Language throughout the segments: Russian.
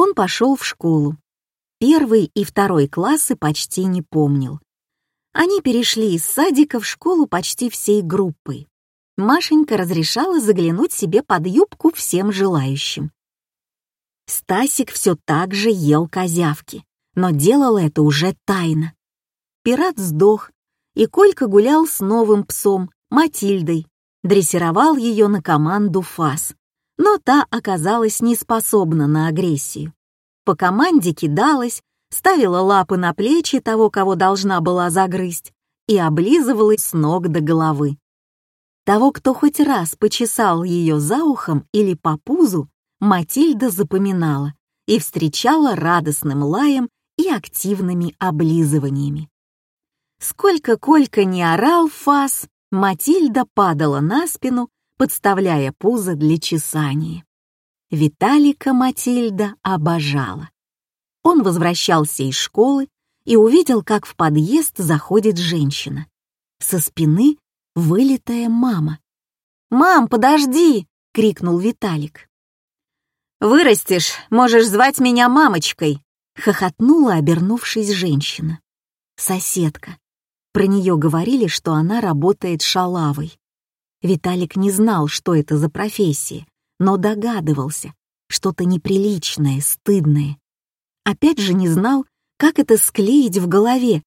Он пошел в школу. Первый и второй классы почти не помнил. Они перешли из садика в школу почти всей группой. Машенька разрешала заглянуть себе под юбку всем желающим. Стасик все так же ел козявки, но делал это уже тайно. Пират сдох, и Колька гулял с новым псом, Матильдой, дрессировал ее на команду ФАС, но та оказалась не способна на агрессию. По команде кидалась, ставила лапы на плечи того, кого должна была загрызть, и облизывалась с ног до головы. Того, кто хоть раз почесал ее за ухом или по пузу, Матильда запоминала и встречала радостным лаем и активными облизываниями. Сколько Колька не орал фас, Матильда падала на спину, подставляя пузо для чесания. Виталика Матильда обожала. Он возвращался из школы и увидел, как в подъезд заходит женщина. Со спины вылитая мама. «Мам, подожди!» — крикнул Виталик. «Вырастешь, можешь звать меня мамочкой!» — хохотнула, обернувшись женщина. Соседка. Про нее говорили, что она работает шалавой. Виталик не знал, что это за профессия, но догадывался, что-то неприличное, стыдное. Опять же не знал, как это склеить в голове,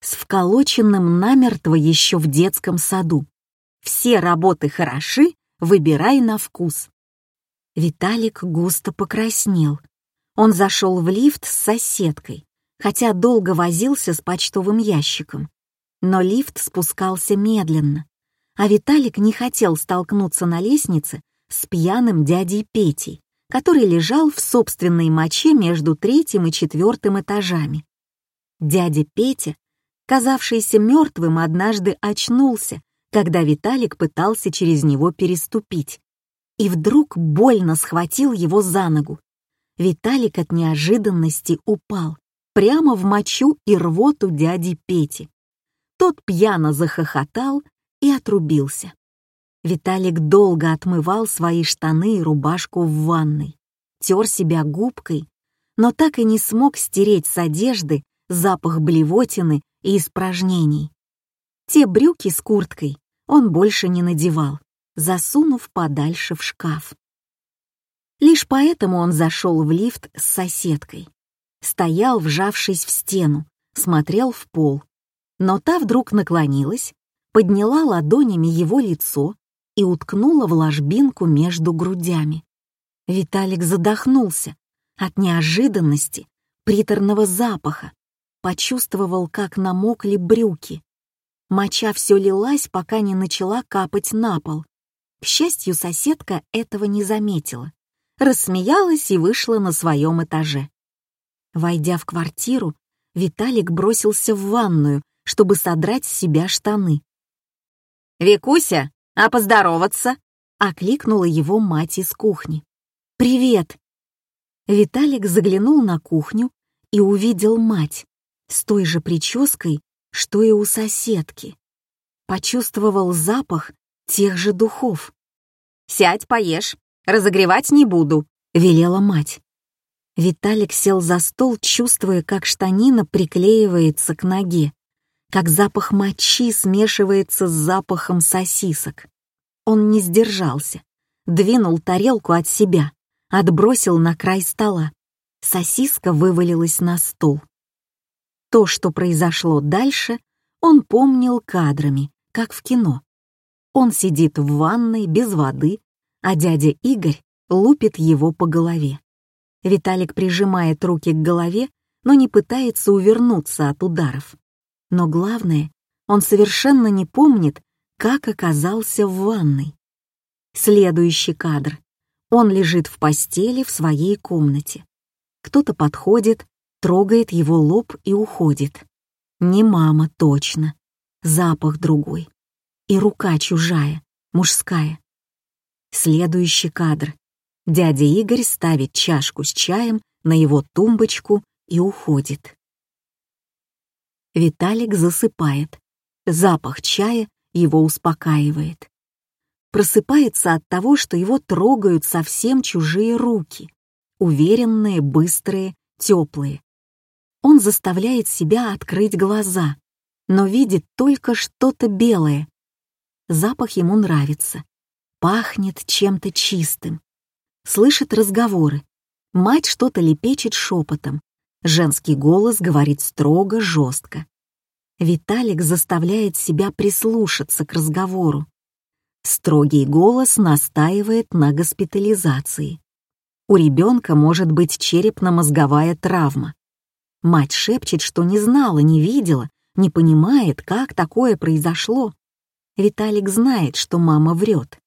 с вколоченным намертво еще в детском саду. Все работы хороши, выбирай на вкус. Виталик густо покраснел. Он зашел в лифт с соседкой, хотя долго возился с почтовым ящиком но лифт спускался медленно, а Виталик не хотел столкнуться на лестнице с пьяным дядей Петей, который лежал в собственной моче между третьим и четвертым этажами. Дядя Петя, казавшийся мертвым, однажды очнулся, когда Виталик пытался через него переступить, и вдруг больно схватил его за ногу. Виталик от неожиданности упал прямо в мочу и рвоту дяди Пети. Тот пьяно захохотал и отрубился. Виталик долго отмывал свои штаны и рубашку в ванной, тер себя губкой, но так и не смог стереть с одежды запах блевотины и испражнений. Те брюки с курткой он больше не надевал, засунув подальше в шкаф. Лишь поэтому он зашел в лифт с соседкой. Стоял, вжавшись в стену, смотрел в пол но та вдруг наклонилась, подняла ладонями его лицо и уткнула в ложбинку между грудями. Виталик задохнулся от неожиданности, приторного запаха, почувствовал, как намокли брюки. Моча все лилась, пока не начала капать на пол. К счастью, соседка этого не заметила. Рассмеялась и вышла на своем этаже. Войдя в квартиру, Виталик бросился в ванную, чтобы содрать с себя штаны. «Викуся, а поздороваться?» — окликнула его мать из кухни. «Привет!» Виталик заглянул на кухню и увидел мать с той же прической, что и у соседки. Почувствовал запах тех же духов. «Сядь, поешь, разогревать не буду», — велела мать. Виталик сел за стол, чувствуя, как штанина приклеивается к ноге как запах мочи смешивается с запахом сосисок. Он не сдержался, двинул тарелку от себя, отбросил на край стола. Сосиска вывалилась на стол. То, что произошло дальше, он помнил кадрами, как в кино. Он сидит в ванной без воды, а дядя Игорь лупит его по голове. Виталик прижимает руки к голове, но не пытается увернуться от ударов. Но главное, он совершенно не помнит, как оказался в ванной. Следующий кадр. Он лежит в постели в своей комнате. Кто-то подходит, трогает его лоб и уходит. Не мама, точно. Запах другой. И рука чужая, мужская. Следующий кадр. Дядя Игорь ставит чашку с чаем на его тумбочку и уходит. Виталик засыпает. Запах чая его успокаивает. Просыпается от того, что его трогают совсем чужие руки. уверенные, быстрые, теплые. Он заставляет себя открыть глаза, но видит только что-то белое. Запах ему нравится. Пахнет чем-то чистым. Слышит разговоры. Мать что-то лепечет шепотом. Женский голос говорит строго, жестко. Виталик заставляет себя прислушаться к разговору. Строгий голос настаивает на госпитализации. У ребенка может быть черепно-мозговая травма. Мать шепчет, что не знала, не видела, не понимает, как такое произошло. Виталик знает, что мама врет.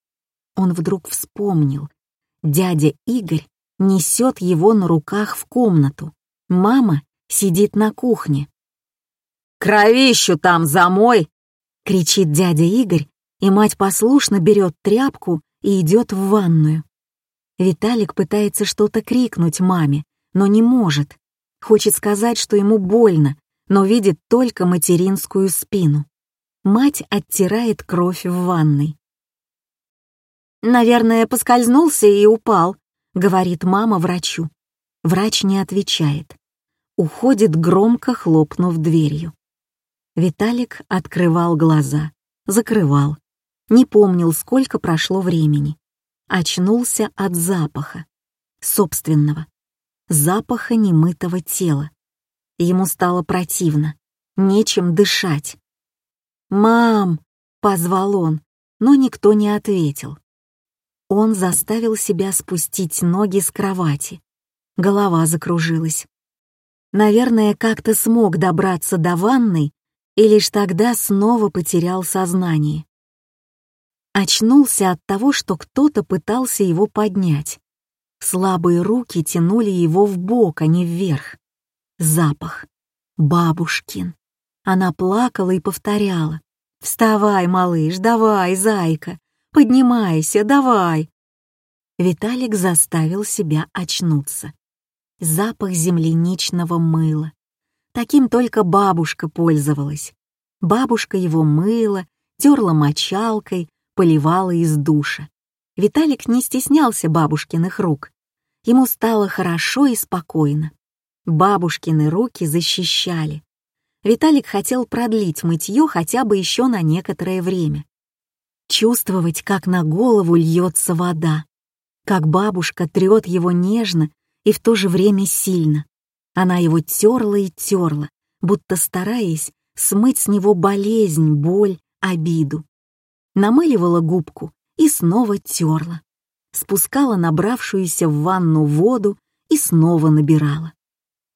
Он вдруг вспомнил. Дядя Игорь несет его на руках в комнату. Мама сидит на кухне. «Кровищу там замой!» — кричит дядя Игорь, и мать послушно берет тряпку и идет в ванную. Виталик пытается что-то крикнуть маме, но не может. Хочет сказать, что ему больно, но видит только материнскую спину. Мать оттирает кровь в ванной. «Наверное, поскользнулся и упал», — говорит мама врачу. Врач не отвечает. Уходит, громко хлопнув дверью. Виталик открывал глаза, закрывал. Не помнил, сколько прошло времени. Очнулся от запаха. Собственного. Запаха немытого тела. Ему стало противно. Нечем дышать. «Мам!» — позвал он, но никто не ответил. Он заставил себя спустить ноги с кровати. Голова закружилась. Наверное, как-то смог добраться до ванной и лишь тогда снова потерял сознание. Очнулся от того, что кто-то пытался его поднять. Слабые руки тянули его в бок, а не вверх. Запах. Бабушкин. Она плакала и повторяла. «Вставай, малыш, давай, зайка, Поднимайся, давай!» Виталик заставил себя очнуться. Запах земляничного мыла. Таким только бабушка пользовалась. Бабушка его мыла, терла мочалкой, поливала из душа. Виталик не стеснялся бабушкиных рук. Ему стало хорошо и спокойно. Бабушкины руки защищали. Виталик хотел продлить мытье хотя бы еще на некоторое время чувствовать, как на голову льется вода, как бабушка трет его нежно и в то же время сильно. Она его терла и терла, будто стараясь смыть с него болезнь, боль, обиду. Намыливала губку и снова терла. Спускала набравшуюся в ванну воду и снова набирала.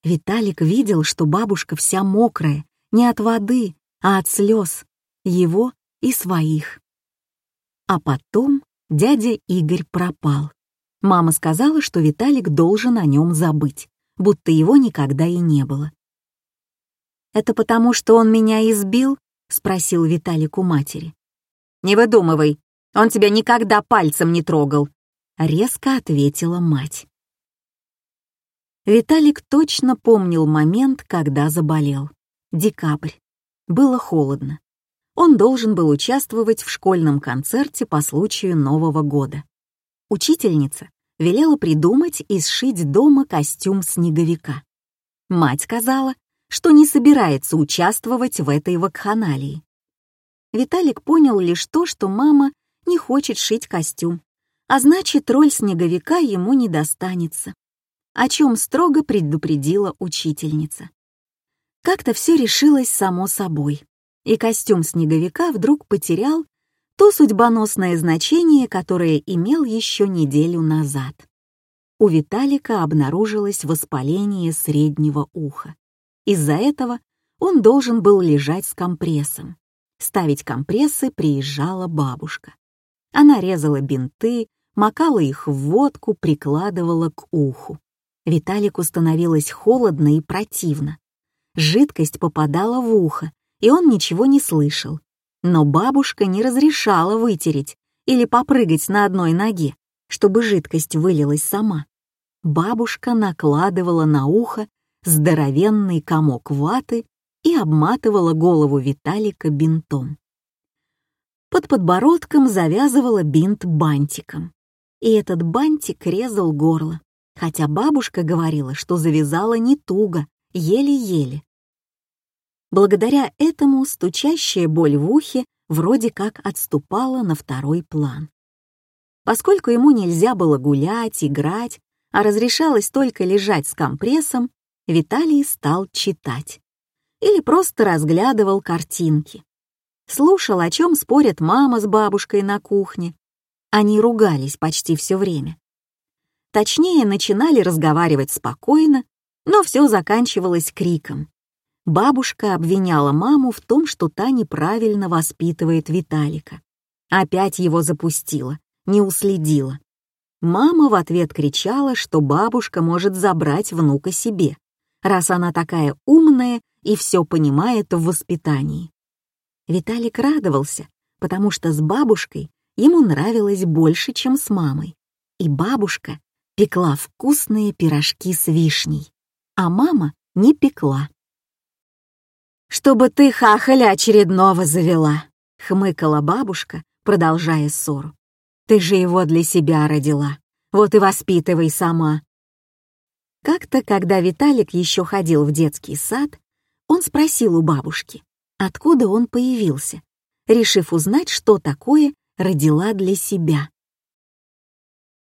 Виталик видел, что бабушка вся мокрая, не от воды, а от слез, его и своих. А потом дядя Игорь пропал. Мама сказала, что Виталик должен о нем забыть, будто его никогда и не было. «Это потому, что он меня избил?» — спросил Виталик у матери. «Не выдумывай, он тебя никогда пальцем не трогал», — резко ответила мать. Виталик точно помнил момент, когда заболел. Декабрь. Было холодно он должен был участвовать в школьном концерте по случаю Нового года. Учительница велела придумать и сшить дома костюм снеговика. Мать сказала, что не собирается участвовать в этой вакханалии. Виталик понял лишь то, что мама не хочет шить костюм, а значит, роль снеговика ему не достанется, о чем строго предупредила учительница. Как-то все решилось само собой и костюм снеговика вдруг потерял то судьбоносное значение, которое имел еще неделю назад. У Виталика обнаружилось воспаление среднего уха. Из-за этого он должен был лежать с компрессом. Ставить компрессы приезжала бабушка. Она резала бинты, макала их в водку, прикладывала к уху. Виталику становилось холодно и противно. Жидкость попадала в ухо, и он ничего не слышал. Но бабушка не разрешала вытереть или попрыгать на одной ноге, чтобы жидкость вылилась сама. Бабушка накладывала на ухо здоровенный комок ваты и обматывала голову Виталика бинтом. Под подбородком завязывала бинт бантиком, и этот бантик резал горло. хотя бабушка говорила, что завязала не туго, еле-еле. Благодаря этому стучащая боль в ухе вроде как отступала на второй план. Поскольку ему нельзя было гулять, играть, а разрешалось только лежать с компрессом, Виталий стал читать. Или просто разглядывал картинки. Слушал, о чем спорят мама с бабушкой на кухне. Они ругались почти все время. Точнее, начинали разговаривать спокойно, но все заканчивалось криком. Бабушка обвиняла маму в том, что та неправильно воспитывает Виталика. Опять его запустила, не уследила. Мама в ответ кричала, что бабушка может забрать внука себе, раз она такая умная и все понимает в воспитании. Виталик радовался, потому что с бабушкой ему нравилось больше, чем с мамой. И бабушка пекла вкусные пирожки с вишней, а мама не пекла. «Чтобы ты хахаля очередного завела», — хмыкала бабушка, продолжая ссору. «Ты же его для себя родила, вот и воспитывай сама». Как-то, когда Виталик еще ходил в детский сад, он спросил у бабушки, откуда он появился, решив узнать, что такое родила для себя.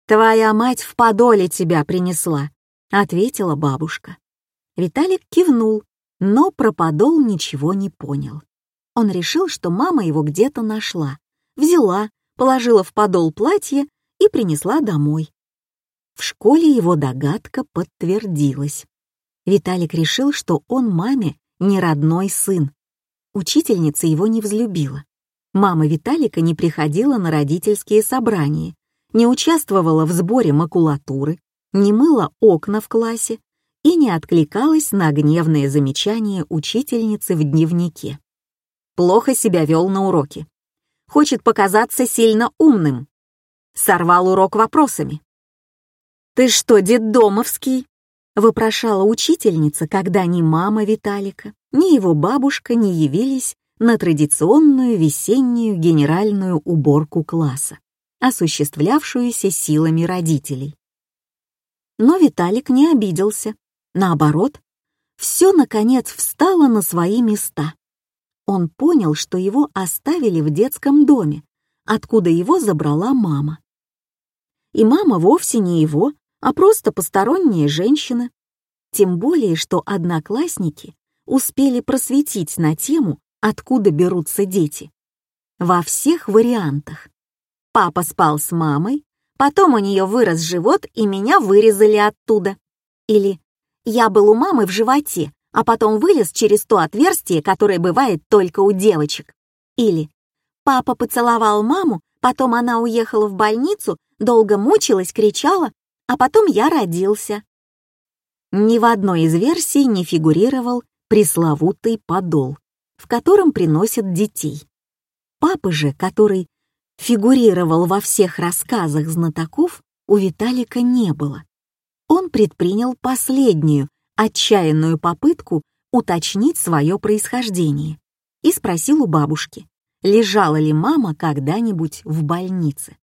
«Твоя мать в подоле тебя принесла», — ответила бабушка. Виталик кивнул, но про подол ничего не понял. Он решил, что мама его где-то нашла, взяла, положила в подол платье и принесла домой. В школе его догадка подтвердилась. Виталик решил, что он маме не родной сын. Учительница его не взлюбила. Мама Виталика не приходила на родительские собрания, не участвовала в сборе макулатуры, не мыла окна в классе и не откликалась на гневные замечания учительницы в дневнике. Плохо себя вел на уроке. Хочет показаться сильно умным. Сорвал урок вопросами. «Ты что, детдомовский?» — вопрошала учительница, когда ни мама Виталика, ни его бабушка не явились на традиционную весеннюю генеральную уборку класса, осуществлявшуюся силами родителей. Но Виталик не обиделся. Наоборот, все, наконец, встало на свои места. Он понял, что его оставили в детском доме, откуда его забрала мама. И мама вовсе не его, а просто посторонняя женщина. Тем более, что одноклассники успели просветить на тему, откуда берутся дети. Во всех вариантах. Папа спал с мамой, потом у нее вырос живот, и меня вырезали оттуда. Или я был у мамы в животе, а потом вылез через то отверстие, которое бывает только у девочек. Или папа поцеловал маму, потом она уехала в больницу, долго мучилась, кричала, а потом я родился. Ни в одной из версий не фигурировал пресловутый подол, в котором приносят детей. Папы же, который фигурировал во всех рассказах знатоков, у Виталика не было он предпринял последнюю, отчаянную попытку уточнить свое происхождение и спросил у бабушки, лежала ли мама когда-нибудь в больнице.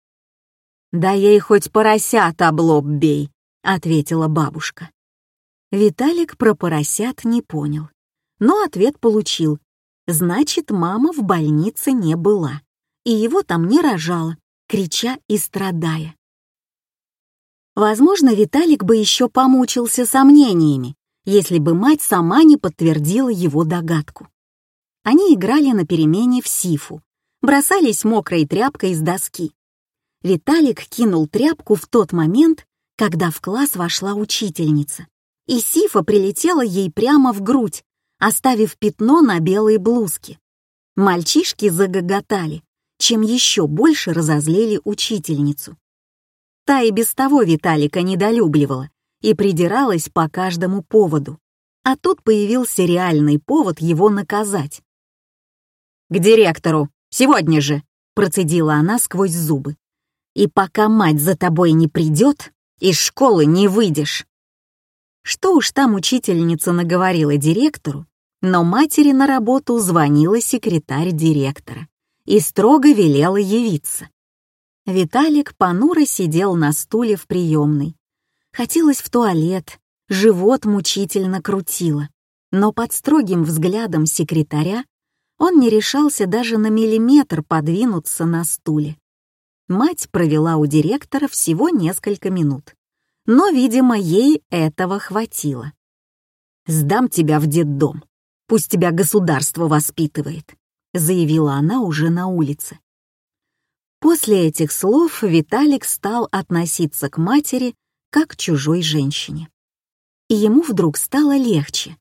«Да ей хоть поросят облоб бей», — ответила бабушка. Виталик про поросят не понял, но ответ получил. Значит, мама в больнице не была, и его там не рожала, крича и страдая. Возможно, Виталик бы еще помучился сомнениями, если бы мать сама не подтвердила его догадку. Они играли на перемене в сифу, бросались мокрой тряпкой с доски. Виталик кинул тряпку в тот момент, когда в класс вошла учительница, и сифа прилетела ей прямо в грудь, оставив пятно на белой блузке. Мальчишки загоготали, чем еще больше разозлили учительницу. Та и без того Виталика недолюбливала и придиралась по каждому поводу. А тут появился реальный повод его наказать. «К директору! Сегодня же!» — процедила она сквозь зубы. «И пока мать за тобой не придет, из школы не выйдешь!» Что уж там учительница наговорила директору, но матери на работу звонила секретарь директора и строго велела явиться. Виталик понуро сидел на стуле в приемной, Хотелось в туалет, живот мучительно крутило, но под строгим взглядом секретаря он не решался даже на миллиметр подвинуться на стуле. Мать провела у директора всего несколько минут, но, видимо, ей этого хватило. «Сдам тебя в детдом, пусть тебя государство воспитывает», заявила она уже на улице. После этих слов Виталик стал относиться к матери как к чужой женщине. И ему вдруг стало легче.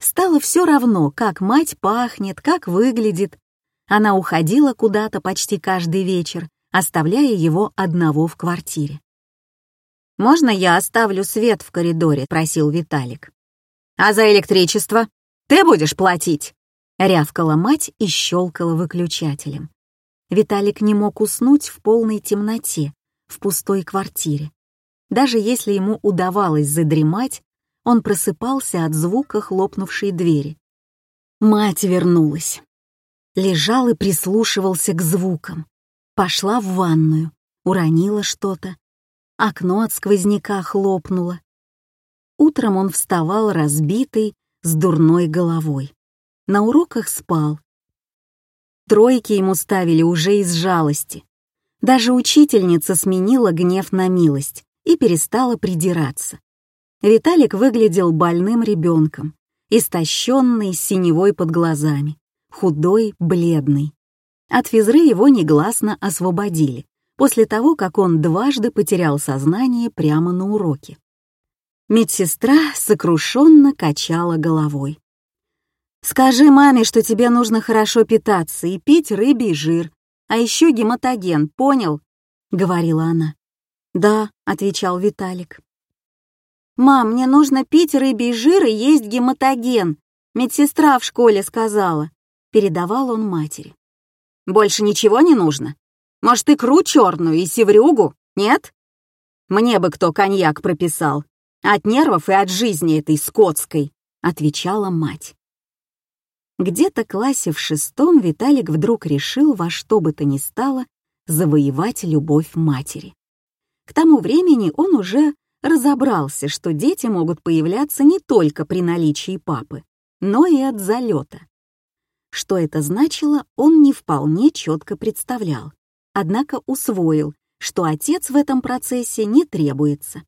Стало все равно, как мать пахнет, как выглядит. Она уходила куда-то почти каждый вечер, оставляя его одного в квартире. «Можно я оставлю свет в коридоре?» — просил Виталик. «А за электричество ты будешь платить?» — рявкала мать и щелкала выключателем. Виталик не мог уснуть в полной темноте, в пустой квартире. Даже если ему удавалось задремать, он просыпался от звука хлопнувшей двери. Мать вернулась. Лежал и прислушивался к звукам. Пошла в ванную, уронила что-то. Окно от сквозняка хлопнуло. Утром он вставал разбитый, с дурной головой. На уроках спал. Тройки ему ставили уже из жалости. Даже учительница сменила гнев на милость и перестала придираться. Виталик выглядел больным ребенком, истощенный, синевой под глазами, худой, бледный. От физры его негласно освободили, после того, как он дважды потерял сознание прямо на уроке. Медсестра сокрушенно качала головой. «Скажи маме, что тебе нужно хорошо питаться и пить рыбий жир, а еще гематоген, понял?» — говорила она. «Да», — отвечал Виталик. «Мам, мне нужно пить рыбий жир и есть гематоген. Медсестра в школе сказала», — передавал он матери. «Больше ничего не нужно? Может, икру черную и севрюгу, нет? Мне бы кто коньяк прописал. От нервов и от жизни этой скотской», — отвечала мать. Где-то классе в шестом Виталик вдруг решил во что бы то ни стало завоевать любовь матери. К тому времени он уже разобрался, что дети могут появляться не только при наличии папы, но и от залета. Что это значило, он не вполне четко представлял, однако усвоил, что отец в этом процессе не требуется.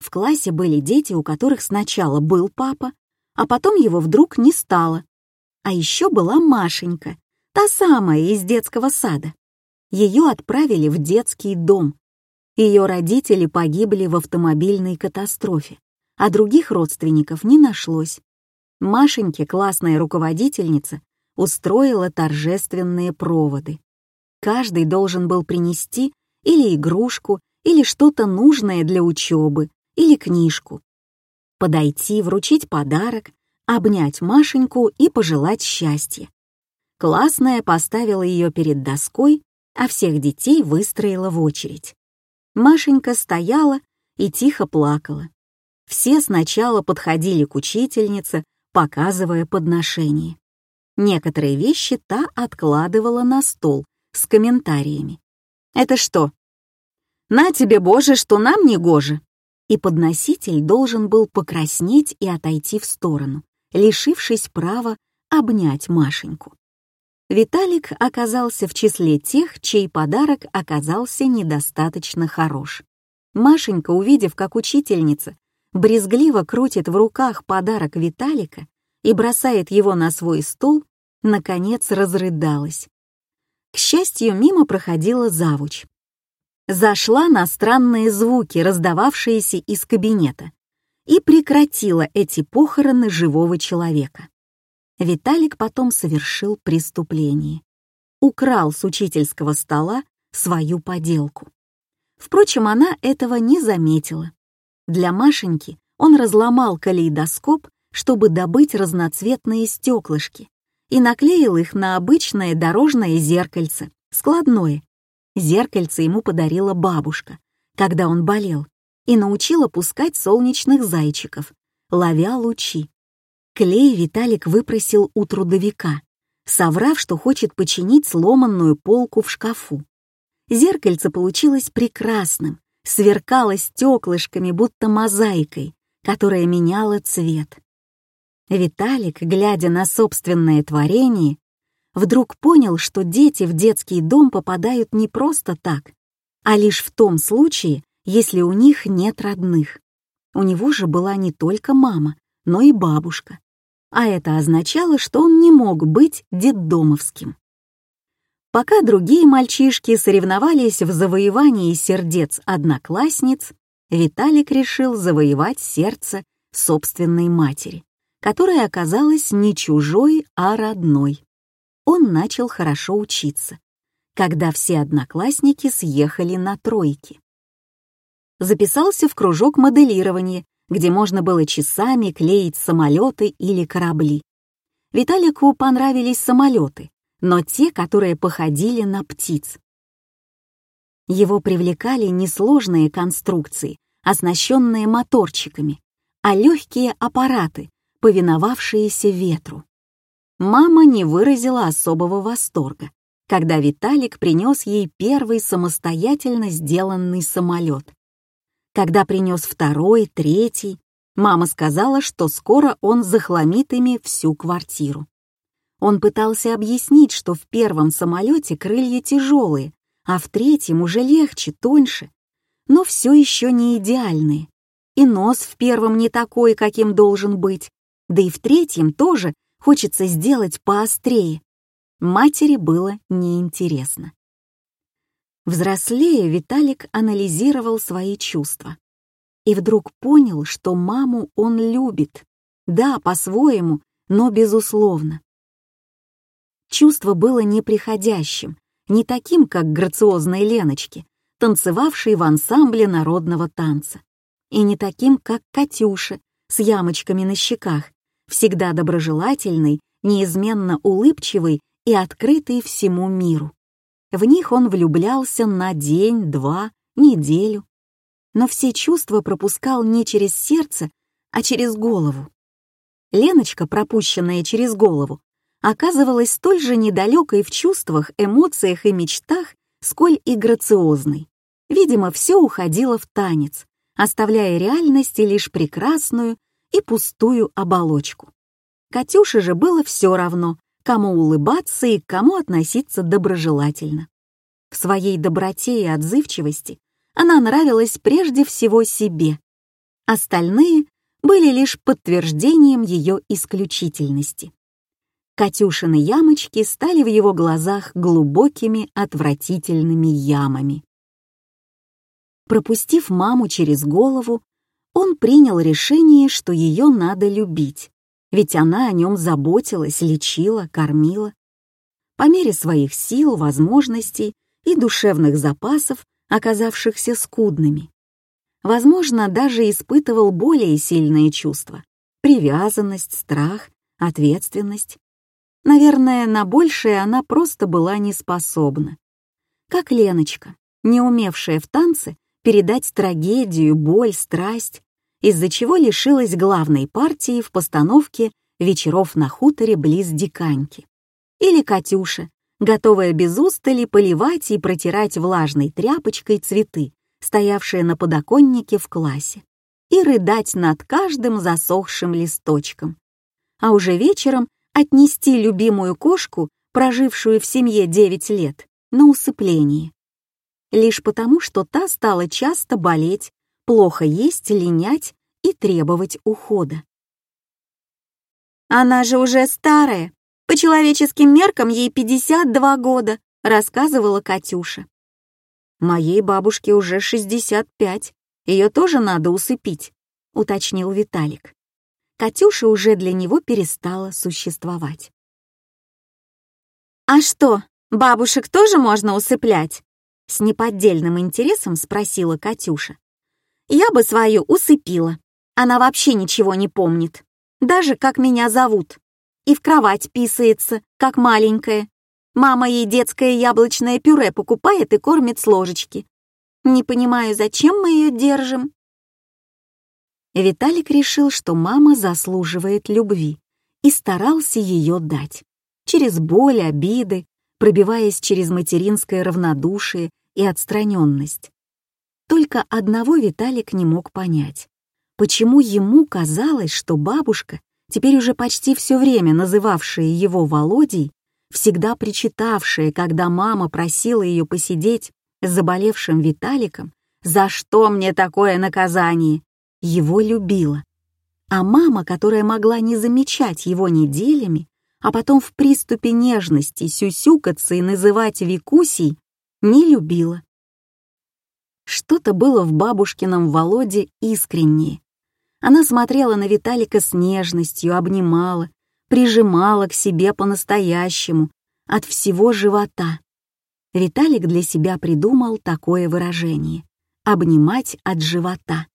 В классе были дети, у которых сначала был папа, а потом его вдруг не стало. А еще была Машенька, та самая из детского сада. Ее отправили в детский дом, ее родители погибли в автомобильной катастрофе, а других родственников не нашлось. Машеньке, классная руководительница, устроила торжественные проводы. Каждый должен был принести или игрушку, или что-то нужное для учебы, или книжку. Подойти, вручить подарок, обнять Машеньку и пожелать счастья. Классная поставила ее перед доской, а всех детей выстроила в очередь. Машенька стояла и тихо плакала. Все сначала подходили к учительнице, показывая подношение. Некоторые вещи та откладывала на стол с комментариями. «Это что?» «На тебе, Боже, что нам не гоже!» И подноситель должен был покраснеть и отойти в сторону, лишившись права обнять Машеньку. Виталик оказался в числе тех, чей подарок оказался недостаточно хорош. Машенька, увидев, как учительница брезгливо крутит в руках подарок Виталика и бросает его на свой стол, наконец разрыдалась. К счастью, мимо проходила завуч. Зашла на странные звуки, раздававшиеся из кабинета, и прекратила эти похороны живого человека. Виталик потом совершил преступление. Украл с учительского стола свою поделку. Впрочем, она этого не заметила. Для Машеньки он разломал калейдоскоп, чтобы добыть разноцветные стеклышки, и наклеил их на обычное дорожное зеркальце, складное. Зеркальце ему подарила бабушка, когда он болел, и научила пускать солнечных зайчиков, ловя лучи. Клей Виталик выпросил у трудовика, соврав, что хочет починить сломанную полку в шкафу. Зеркальце получилось прекрасным, сверкала стеклышками, будто мозаикой, которая меняла цвет. Виталик, глядя на собственное творение, вдруг понял, что дети в детский дом попадают не просто так, а лишь в том случае, если у них нет родных. У него же была не только мама, но и бабушка. А это означало, что он не мог быть детдомовским. Пока другие мальчишки соревновались в завоевании сердец одноклассниц, Виталик решил завоевать сердце собственной матери, которая оказалась не чужой, а родной. Он начал хорошо учиться, когда все одноклассники съехали на тройки. Записался в кружок моделирования, где можно было часами клеить самолеты или корабли. Виталику понравились самолеты, но те, которые походили на птиц. Его привлекали не сложные конструкции, оснащенные моторчиками, а легкие аппараты, повиновавшиеся ветру. Мама не выразила особого восторга, когда Виталик принес ей первый самостоятельно сделанный самолет. Когда принес второй, третий, мама сказала, что скоро он захламит ими всю квартиру. Он пытался объяснить, что в первом самолете крылья тяжелые, а в третьем уже легче, тоньше, но все еще не идеальные. И нос в первом не такой, каким должен быть, да и в третьем тоже хочется сделать поострее. Матери было неинтересно. Взрослея, Виталик анализировал свои чувства. И вдруг понял, что маму он любит. Да, по-своему, но безусловно. Чувство было неприходящим, не таким, как грациозной Леночки, танцевавшей в ансамбле народного танца, и не таким, как Катюша с ямочками на щеках, всегда доброжелательной, неизменно улыбчивой и открытой всему миру. В них он влюблялся на день, два, неделю, но все чувства пропускал не через сердце, а через голову. Леночка, пропущенная через голову, оказывалась столь же недалекой в чувствах, эмоциях и мечтах, сколь и грациозной. Видимо, все уходило в танец, оставляя реальности лишь прекрасную и пустую оболочку. Катюше же было все равно, кому улыбаться и к кому относиться доброжелательно. В своей доброте и отзывчивости она нравилась прежде всего себе. Остальные были лишь подтверждением ее исключительности. Катюшины ямочки стали в его глазах глубокими отвратительными ямами. Пропустив маму через голову, он принял решение, что ее надо любить, ведь она о нем заботилась, лечила, кормила. По мере своих сил, возможностей и душевных запасов, оказавшихся скудными. Возможно, даже испытывал более сильные чувства — привязанность, страх, ответственность. Наверное, на большее она просто была не способна. Как Леночка, не умевшая в танце передать трагедию, боль, страсть, из-за чего лишилась главной партии в постановке «Вечеров на хуторе близ Диканьки». Или Катюша, готовая без устали поливать и протирать влажной тряпочкой цветы, стоявшие на подоконнике в классе, и рыдать над каждым засохшим листочком. А уже вечером отнести любимую кошку, прожившую в семье 9 лет, на усыпление. Лишь потому, что та стала часто болеть, плохо есть, линять и требовать ухода. «Она же уже старая. По человеческим меркам ей 52 года», — рассказывала Катюша. «Моей бабушке уже 65. Ее тоже надо усыпить», — уточнил Виталик. Катюша уже для него перестала существовать. «А что, бабушек тоже можно усыплять?» С неподдельным интересом спросила Катюша. «Я бы свою усыпила. Она вообще ничего не помнит. Даже как меня зовут. И в кровать писается, как маленькая. Мама ей детское яблочное пюре покупает и кормит с ложечки. Не понимаю, зачем мы ее держим?» Виталик решил, что мама заслуживает любви и старался ее дать. Через боль, обиды, пробиваясь через материнское равнодушие и отстраненность. Только одного Виталик не мог понять. Почему ему казалось, что бабушка, теперь уже почти все время называвшая его Володей, всегда причитавшая, когда мама просила ее посидеть с заболевшим Виталиком, «За что мне такое наказание?» его любила. А мама, которая могла не замечать его неделями, а потом в приступе нежности сюсюкаться и называть Викусей, не любила. Что-то было в бабушкином Володе искреннее. Она смотрела на Виталика с нежностью, обнимала, прижимала к себе по-настоящему, от всего живота. Виталик для себя придумал такое выражение — обнимать от живота.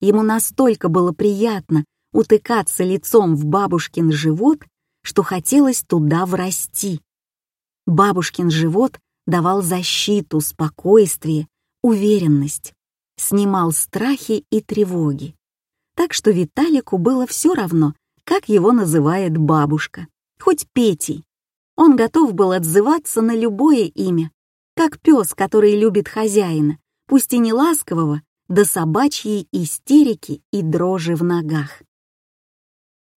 Ему настолько было приятно утыкаться лицом в бабушкин живот, что хотелось туда врасти. Бабушкин живот давал защиту, спокойствие, уверенность, снимал страхи и тревоги. Так что Виталику было все равно, как его называет бабушка, хоть Петей. Он готов был отзываться на любое имя, как пес, который любит хозяина, пусть и не ласкового, до собачьей истерики и дрожи в ногах.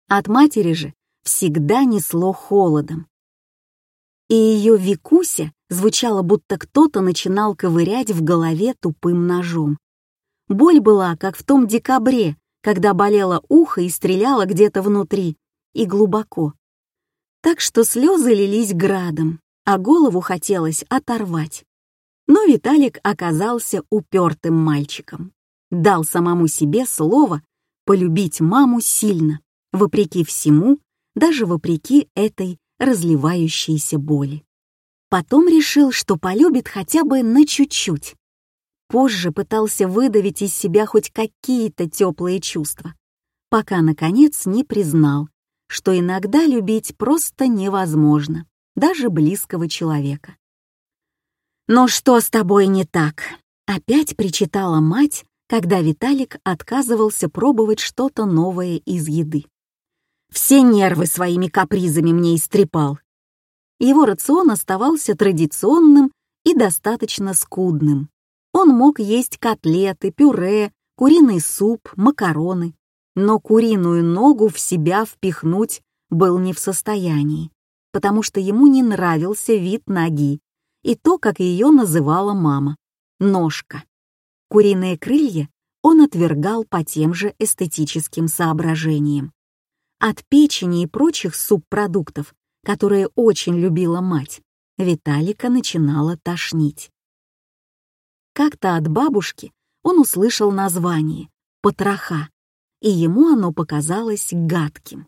От матери же всегда несло холодом. И ее Викуся звучало, будто кто-то начинал ковырять в голове тупым ножом. Боль была, как в том декабре, когда болело ухо и стреляло где-то внутри, и глубоко. Так что слезы лились градом, а голову хотелось оторвать. Но Виталик оказался упертым мальчиком. Дал самому себе слово полюбить маму сильно, вопреки всему, даже вопреки этой разливающейся боли. Потом решил, что полюбит хотя бы на чуть-чуть. Позже пытался выдавить из себя хоть какие-то теплые чувства, пока, наконец, не признал, что иногда любить просто невозможно, даже близкого человека. «Ну что с тобой не так?» — опять причитала мать, когда Виталик отказывался пробовать что-то новое из еды. «Все нервы своими капризами мне истрепал его рацион оставался традиционным и достаточно скудным. Он мог есть котлеты, пюре, куриный суп, макароны, но куриную ногу в себя впихнуть был не в состоянии, потому что ему не нравился вид ноги и то, как ее называла мама — ножка. Куриные крылья он отвергал по тем же эстетическим соображениям. От печени и прочих субпродуктов которые очень любила мать, Виталика начинала тошнить. Как-то от бабушки он услышал название «потроха», и ему оно показалось гадким.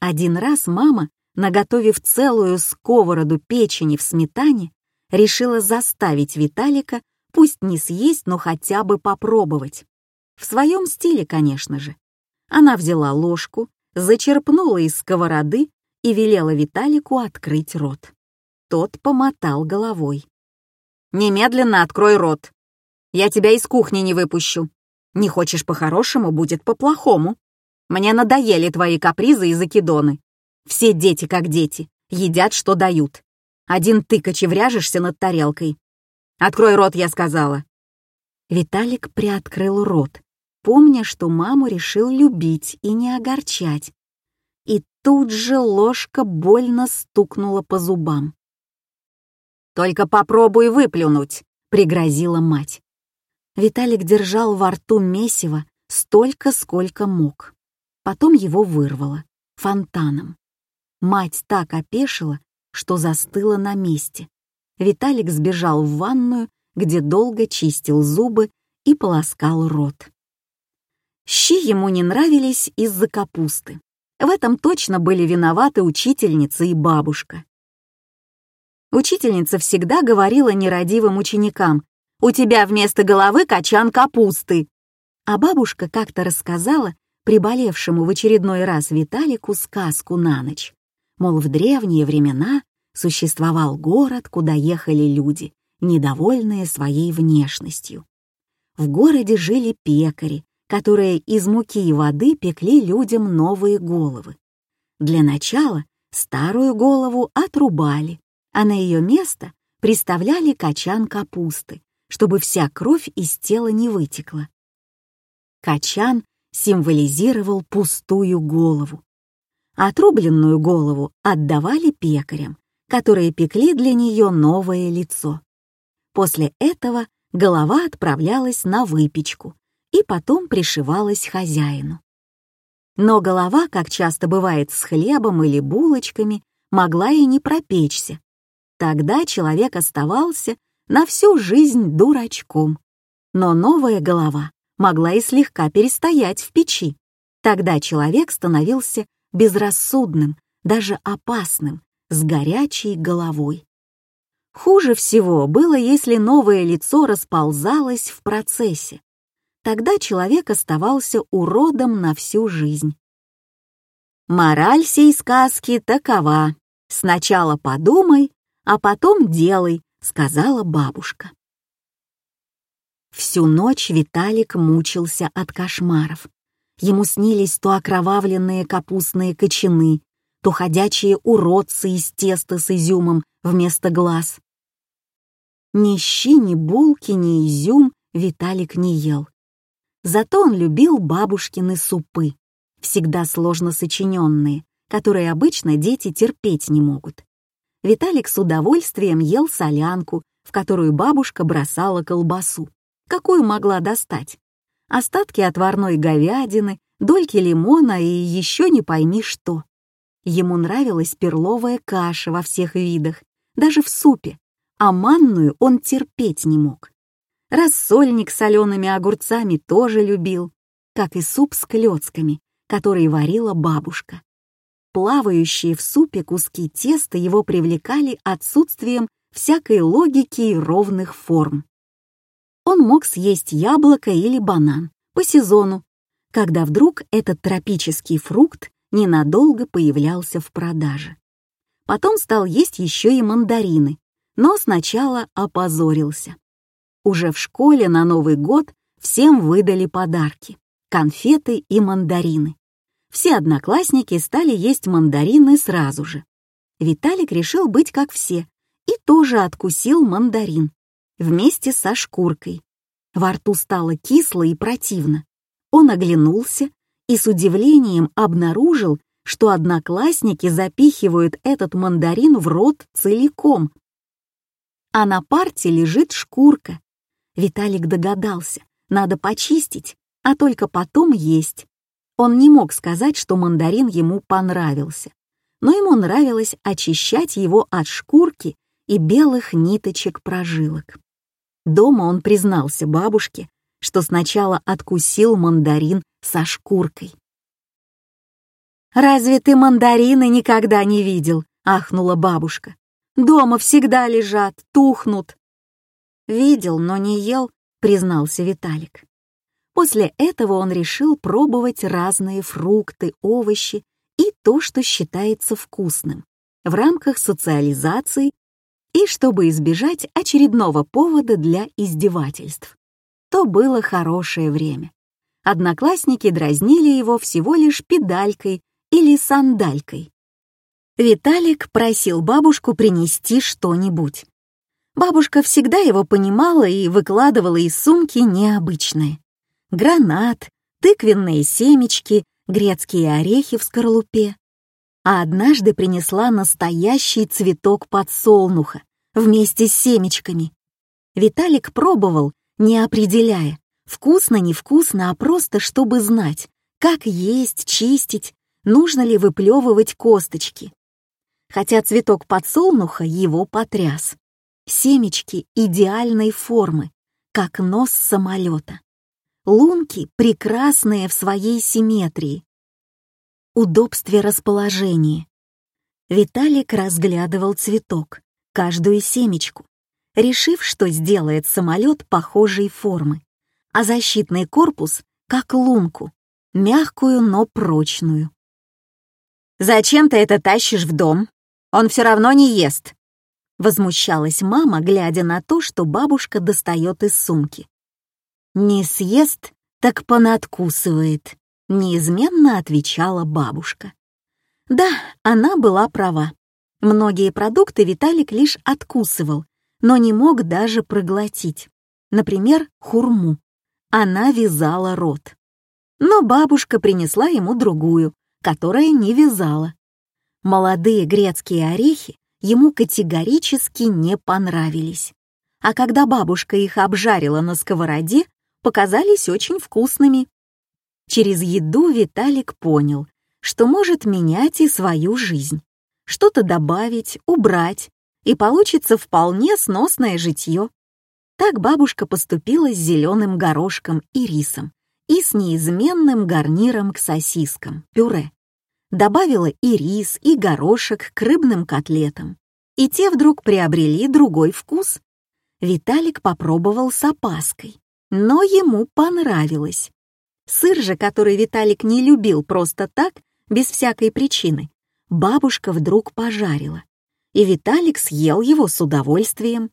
Один раз мама, наготовив целую сковороду печени в сметане, решила заставить Виталика пусть не съесть, но хотя бы попробовать. В своем стиле, конечно же. Она взяла ложку, зачерпнула из сковороды и велела Виталику открыть рот. Тот помотал головой. «Немедленно открой рот. Я тебя из кухни не выпущу. Не хочешь по-хорошему, будет по-плохому. Мне надоели твои капризы и закидоны. Все дети как дети, едят, что дают. Один ты кочевряжешься над тарелкой. Открой рот, я сказала». Виталик приоткрыл рот, помня, что маму решил любить и не огорчать, и тут же ложка больно стукнула по зубам. «Только попробуй выплюнуть», — пригрозила мать. Виталик держал во рту месиво столько, сколько мог. Потом его вырвало, фонтаном. Мать так опешила, что застыла на месте. Виталик сбежал в ванную, где долго чистил зубы и полоскал рот. Щи ему не нравились из-за капусты. В этом точно были виноваты учительница и бабушка. Учительница всегда говорила нерадивым ученикам «У тебя вместо головы качан капусты». А бабушка как-то рассказала приболевшему в очередной раз Виталику сказку на ночь. Мол, в древние времена существовал город, куда ехали люди, недовольные своей внешностью. В городе жили пекари, которые из муки и воды пекли людям новые головы. Для начала старую голову отрубали, а на ее место приставляли качан капусты, чтобы вся кровь из тела не вытекла. Качан символизировал пустую голову. Отрубленную голову отдавали пекарям, которые пекли для нее новое лицо. После этого голова отправлялась на выпечку и потом пришивалась хозяину. Но голова, как часто бывает с хлебом или булочками, могла и не пропечься. Тогда человек оставался на всю жизнь дурачком. Но новая голова могла и слегка перестоять в печи. Тогда человек становился безрассудным, даже опасным, с горячей головой. Хуже всего было, если новое лицо расползалось в процессе. Тогда человек оставался уродом на всю жизнь. Мораль сей сказки такова. Сначала подумай, а потом делай, сказала бабушка. Всю ночь Виталик мучился от кошмаров. Ему снились то окровавленные капустные кочаны, то ходячие уродцы из теста с изюмом вместо глаз. Ни щи, ни булки, ни изюм Виталик не ел. Зато он любил бабушкины супы, всегда сложно сочиненные, которые обычно дети терпеть не могут. Виталик с удовольствием ел солянку, в которую бабушка бросала колбасу, какую могла достать. Остатки отварной говядины, дольки лимона и еще не пойми что. Ему нравилась перловая каша во всех видах, даже в супе, а манную он терпеть не мог. Рассольник с солеными огурцами тоже любил, как и суп с клетками, который варила бабушка. Плавающие в супе куски теста его привлекали отсутствием всякой логики и ровных форм. Он мог съесть яблоко или банан по сезону, когда вдруг этот тропический фрукт ненадолго появлялся в продаже. Потом стал есть еще и мандарины, но сначала опозорился. Уже в школе на Новый год всем выдали подарки — конфеты и мандарины. Все одноклассники стали есть мандарины сразу же. Виталик решил быть как все и тоже откусил мандарин вместе со шкуркой. Во рту стало кисло и противно. Он оглянулся и с удивлением обнаружил, что одноклассники запихивают этот мандарин в рот целиком. А на парте лежит шкурка. Виталик догадался, надо почистить, а только потом есть. Он не мог сказать, что мандарин ему понравился, но ему нравилось очищать его от шкурки и белых ниточек прожилок. Дома он признался бабушке, что сначала откусил мандарин со шкуркой. «Разве ты мандарины никогда не видел?» — ахнула бабушка. «Дома всегда лежат, тухнут». «Видел, но не ел», — признался Виталик. После этого он решил пробовать разные фрукты, овощи и то, что считается вкусным, в рамках социализации и чтобы избежать очередного повода для издевательств. То было хорошее время. Одноклассники дразнили его всего лишь педалькой или сандалькой. Виталик просил бабушку принести что-нибудь. Бабушка всегда его понимала и выкладывала из сумки необычное гранат, тыквенные семечки, грецкие орехи в скорлупе. А однажды принесла настоящий цветок подсолнуха вместе с семечками. Виталик пробовал, не определяя, вкусно-невкусно, а просто чтобы знать, как есть, чистить, нужно ли выплевывать косточки. Хотя цветок подсолнуха его потряс. Семечки идеальной формы, как нос самолета. Лунки прекрасные в своей симметрии, удобстве расположения. Виталик разглядывал цветок, каждую семечку, решив, что сделает самолет похожей формы, а защитный корпус — как лунку, мягкую, но прочную. «Зачем ты это тащишь в дом? Он все равно не ест!» Возмущалась мама, глядя на то, что бабушка достает из сумки. «Не съест, так понадкусывает», — неизменно отвечала бабушка. Да, она была права. Многие продукты Виталик лишь откусывал, но не мог даже проглотить. например, хурму. Она вязала рот. Но бабушка принесла ему другую, которая не вязала. Молодые грецкие орехи ему категорически не понравились. А когда бабушка их обжарила на сковороде, показались очень вкусными. Через еду Виталик понял, что может менять и свою жизнь. Что-то добавить, убрать, и получится вполне сносное житье. Так бабушка поступила с зеленым горошком и рисом и с неизменным гарниром к сосискам, пюре. Добавила и рис, и горошек к рыбным котлетам. И те вдруг приобрели другой вкус. Виталик попробовал с опаской, но ему понравилось. Сыр же, который Виталик не любил просто так, без всякой причины, бабушка вдруг пожарила. И Виталик съел его с удовольствием.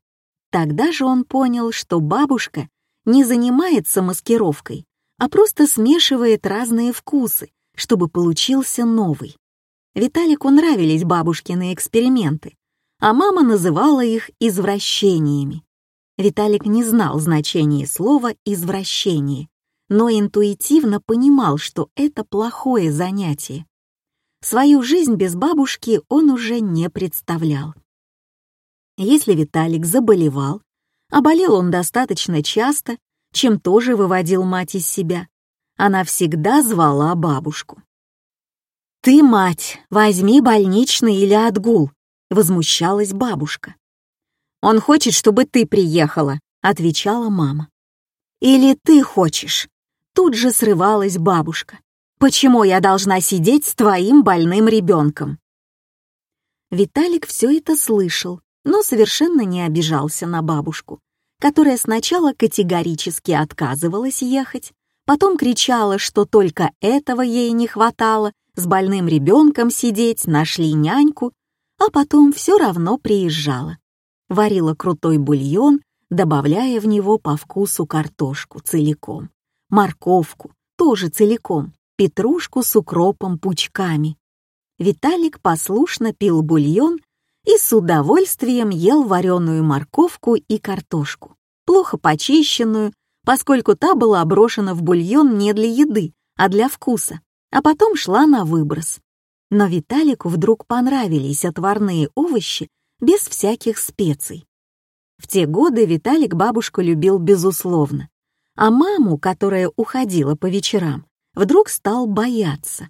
Тогда же он понял, что бабушка не занимается маскировкой, а просто смешивает разные вкусы, чтобы получился новый. Виталику нравились бабушкины эксперименты, а мама называла их извращениями. Виталик не знал значения слова «извращение», но интуитивно понимал, что это плохое занятие. Свою жизнь без бабушки он уже не представлял. Если Виталик заболевал, а болел он достаточно часто, чем тоже выводил мать из себя, она всегда звала бабушку. «Ты, мать, возьми больничный или отгул», — возмущалась бабушка. «Он хочет, чтобы ты приехала», — отвечала мама. «Или ты хочешь?» Тут же срывалась бабушка. «Почему я должна сидеть с твоим больным ребенком?» Виталик все это слышал, но совершенно не обижался на бабушку, которая сначала категорически отказывалась ехать, потом кричала, что только этого ей не хватало, с больным ребенком сидеть, нашли няньку, а потом все равно приезжала. Варила крутой бульон, добавляя в него по вкусу картошку целиком, морковку тоже целиком, петрушку с укропом пучками. Виталик послушно пил бульон и с удовольствием ел вареную морковку и картошку, плохо почищенную, поскольку та была брошена в бульон не для еды, а для вкуса, а потом шла на выброс. Но Виталику вдруг понравились отварные овощи без всяких специй. В те годы Виталик бабушку любил безусловно, а маму, которая уходила по вечерам, вдруг стал бояться.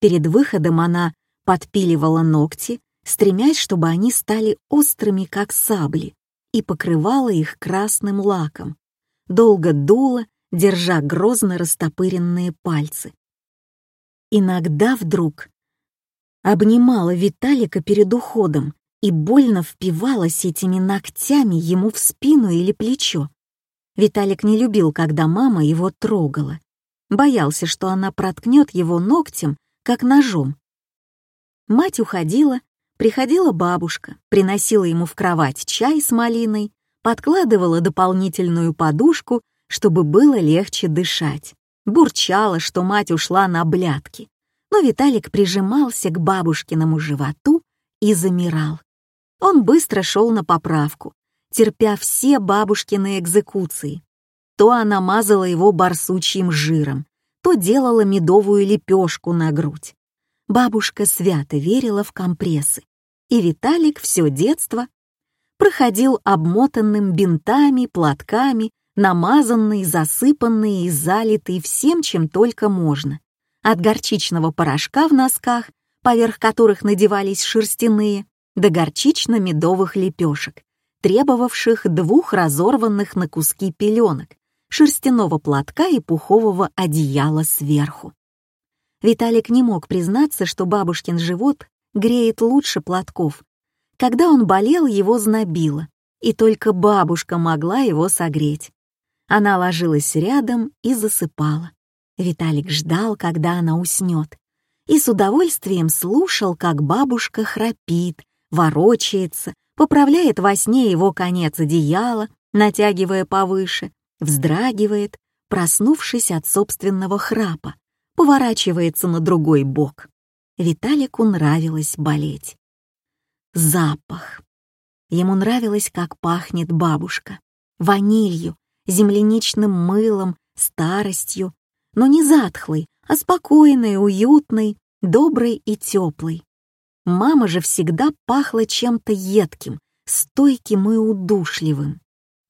Перед выходом она подпиливала ногти, стремясь, чтобы они стали острыми, как сабли, и покрывала их красным лаком, долго дула, держа грозно растопыренные пальцы. Иногда вдруг обнимала Виталика перед уходом и больно впивалась этими ногтями ему в спину или плечо. Виталик не любил, когда мама его трогала. Боялся, что она проткнет его ногтем, как ножом. Мать уходила, приходила бабушка, приносила ему в кровать чай с малиной, подкладывала дополнительную подушку, чтобы было легче дышать. Бурчала, что мать ушла на блядки. Но Виталик прижимался к бабушкиному животу и замирал. Он быстро шел на поправку, терпя все бабушкины экзекуции. То она мазала его барсучьим жиром, то делала медовую лепешку на грудь. Бабушка свято верила в компрессы, и Виталик все детство проходил обмотанным бинтами, платками, намазанный, засыпанный и залитый всем, чем только можно. От горчичного порошка в носках, поверх которых надевались шерстяные, до горчично-медовых лепешек, требовавших двух разорванных на куски пеленок, шерстяного платка и пухового одеяла сверху. Виталик не мог признаться, что бабушкин живот греет лучше платков, когда он болел, его знобило, и только бабушка могла его согреть. Она ложилась рядом и засыпала. Виталик ждал, когда она уснет, и с удовольствием слушал, как бабушка храпит, ворочается, поправляет во сне его конец одеяла, натягивая повыше, вздрагивает, проснувшись от собственного храпа, поворачивается на другой бок. Виталику нравилось болеть. Запах. Ему нравилось, как пахнет бабушка. Ванилью, земляничным мылом, старостью, но не затхлой, а спокойной, уютной, доброй и теплой. Мама же всегда пахла чем-то едким, стойким и удушливым.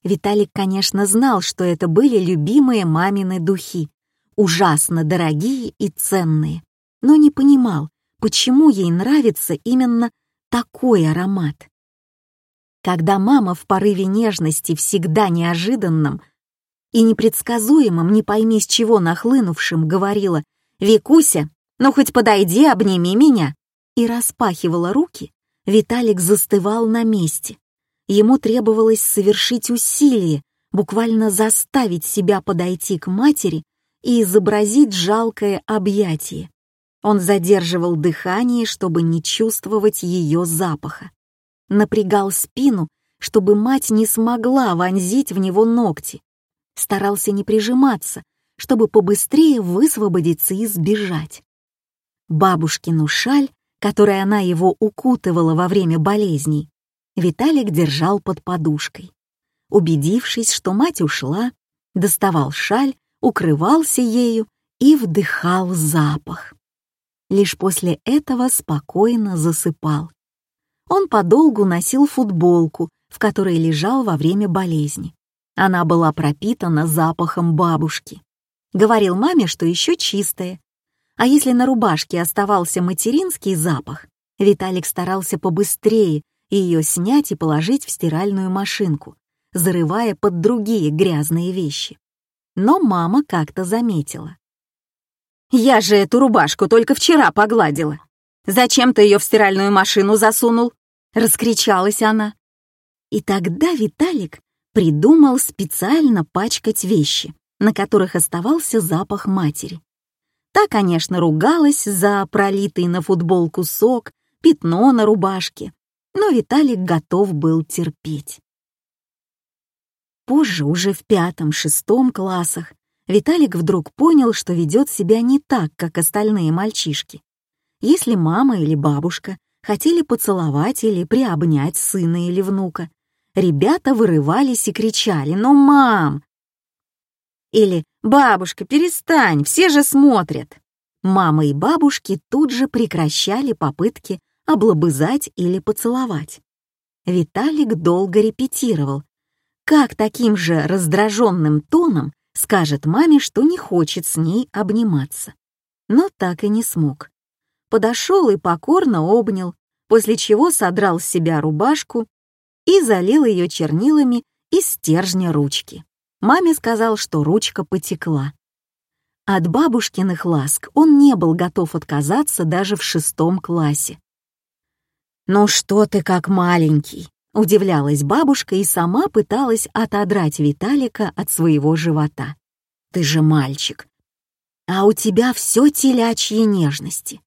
Виталик, конечно, знал, что это были любимые мамины духи, ужасно дорогие и ценные, но не понимал, почему ей нравится именно такой аромат. Когда мама в порыве нежности всегда неожиданном и непредсказуемым, не пойми с чего нахлынувшим, говорила «Викуся, ну хоть подойди, обними меня», и распахивала руки, Виталик застывал на месте. Ему требовалось совершить усилие, буквально заставить себя подойти к матери и изобразить жалкое объятие. Он задерживал дыхание, чтобы не чувствовать ее запаха. Напрягал спину, чтобы мать не смогла вонзить в него ногти. Старался не прижиматься, чтобы побыстрее высвободиться и сбежать. Бабушкину шаль, которой она его укутывала во время болезней, Виталик держал под подушкой. Убедившись, что мать ушла, доставал шаль, укрывался ею и вдыхал запах. Лишь после этого спокойно засыпал. Он подолгу носил футболку, в которой лежал во время болезни. Она была пропитана запахом бабушки. Говорил маме, что еще чистая. А если на рубашке оставался материнский запах, Виталик старался побыстрее ее снять и положить в стиральную машинку, зарывая под другие грязные вещи. Но мама как-то заметила. «Я же эту рубашку только вчера погладила. Зачем ты ее в стиральную машину засунул?» — раскричалась она. И тогда Виталик придумал специально пачкать вещи, на которых оставался запах матери. Та, конечно, ругалась за пролитый на футболку сок, пятно на рубашке, но Виталик готов был терпеть. Позже, уже в пятом-шестом классах, Виталик вдруг понял, что ведет себя не так, как остальные мальчишки. Если мама или бабушка хотели поцеловать или приобнять сына или внука, ребята вырывались и кричали «Ну, мам!» Или «Бабушка, перестань, все же смотрят!» Мама и бабушки тут же прекращали попытки облобызать или поцеловать. Виталик долго репетировал, как таким же раздраженным тоном скажет маме, что не хочет с ней обниматься. Но так и не смог. Подошел и покорно обнял, после чего содрал с себя рубашку и залил ее чернилами из стержня ручки. Маме сказал, что ручка потекла. От бабушкиных ласк он не был готов отказаться даже в шестом классе. «Ну что ты как маленький!» — удивлялась бабушка и сама пыталась отодрать Виталика от своего живота. «Ты же мальчик, а у тебя все телячьи нежности.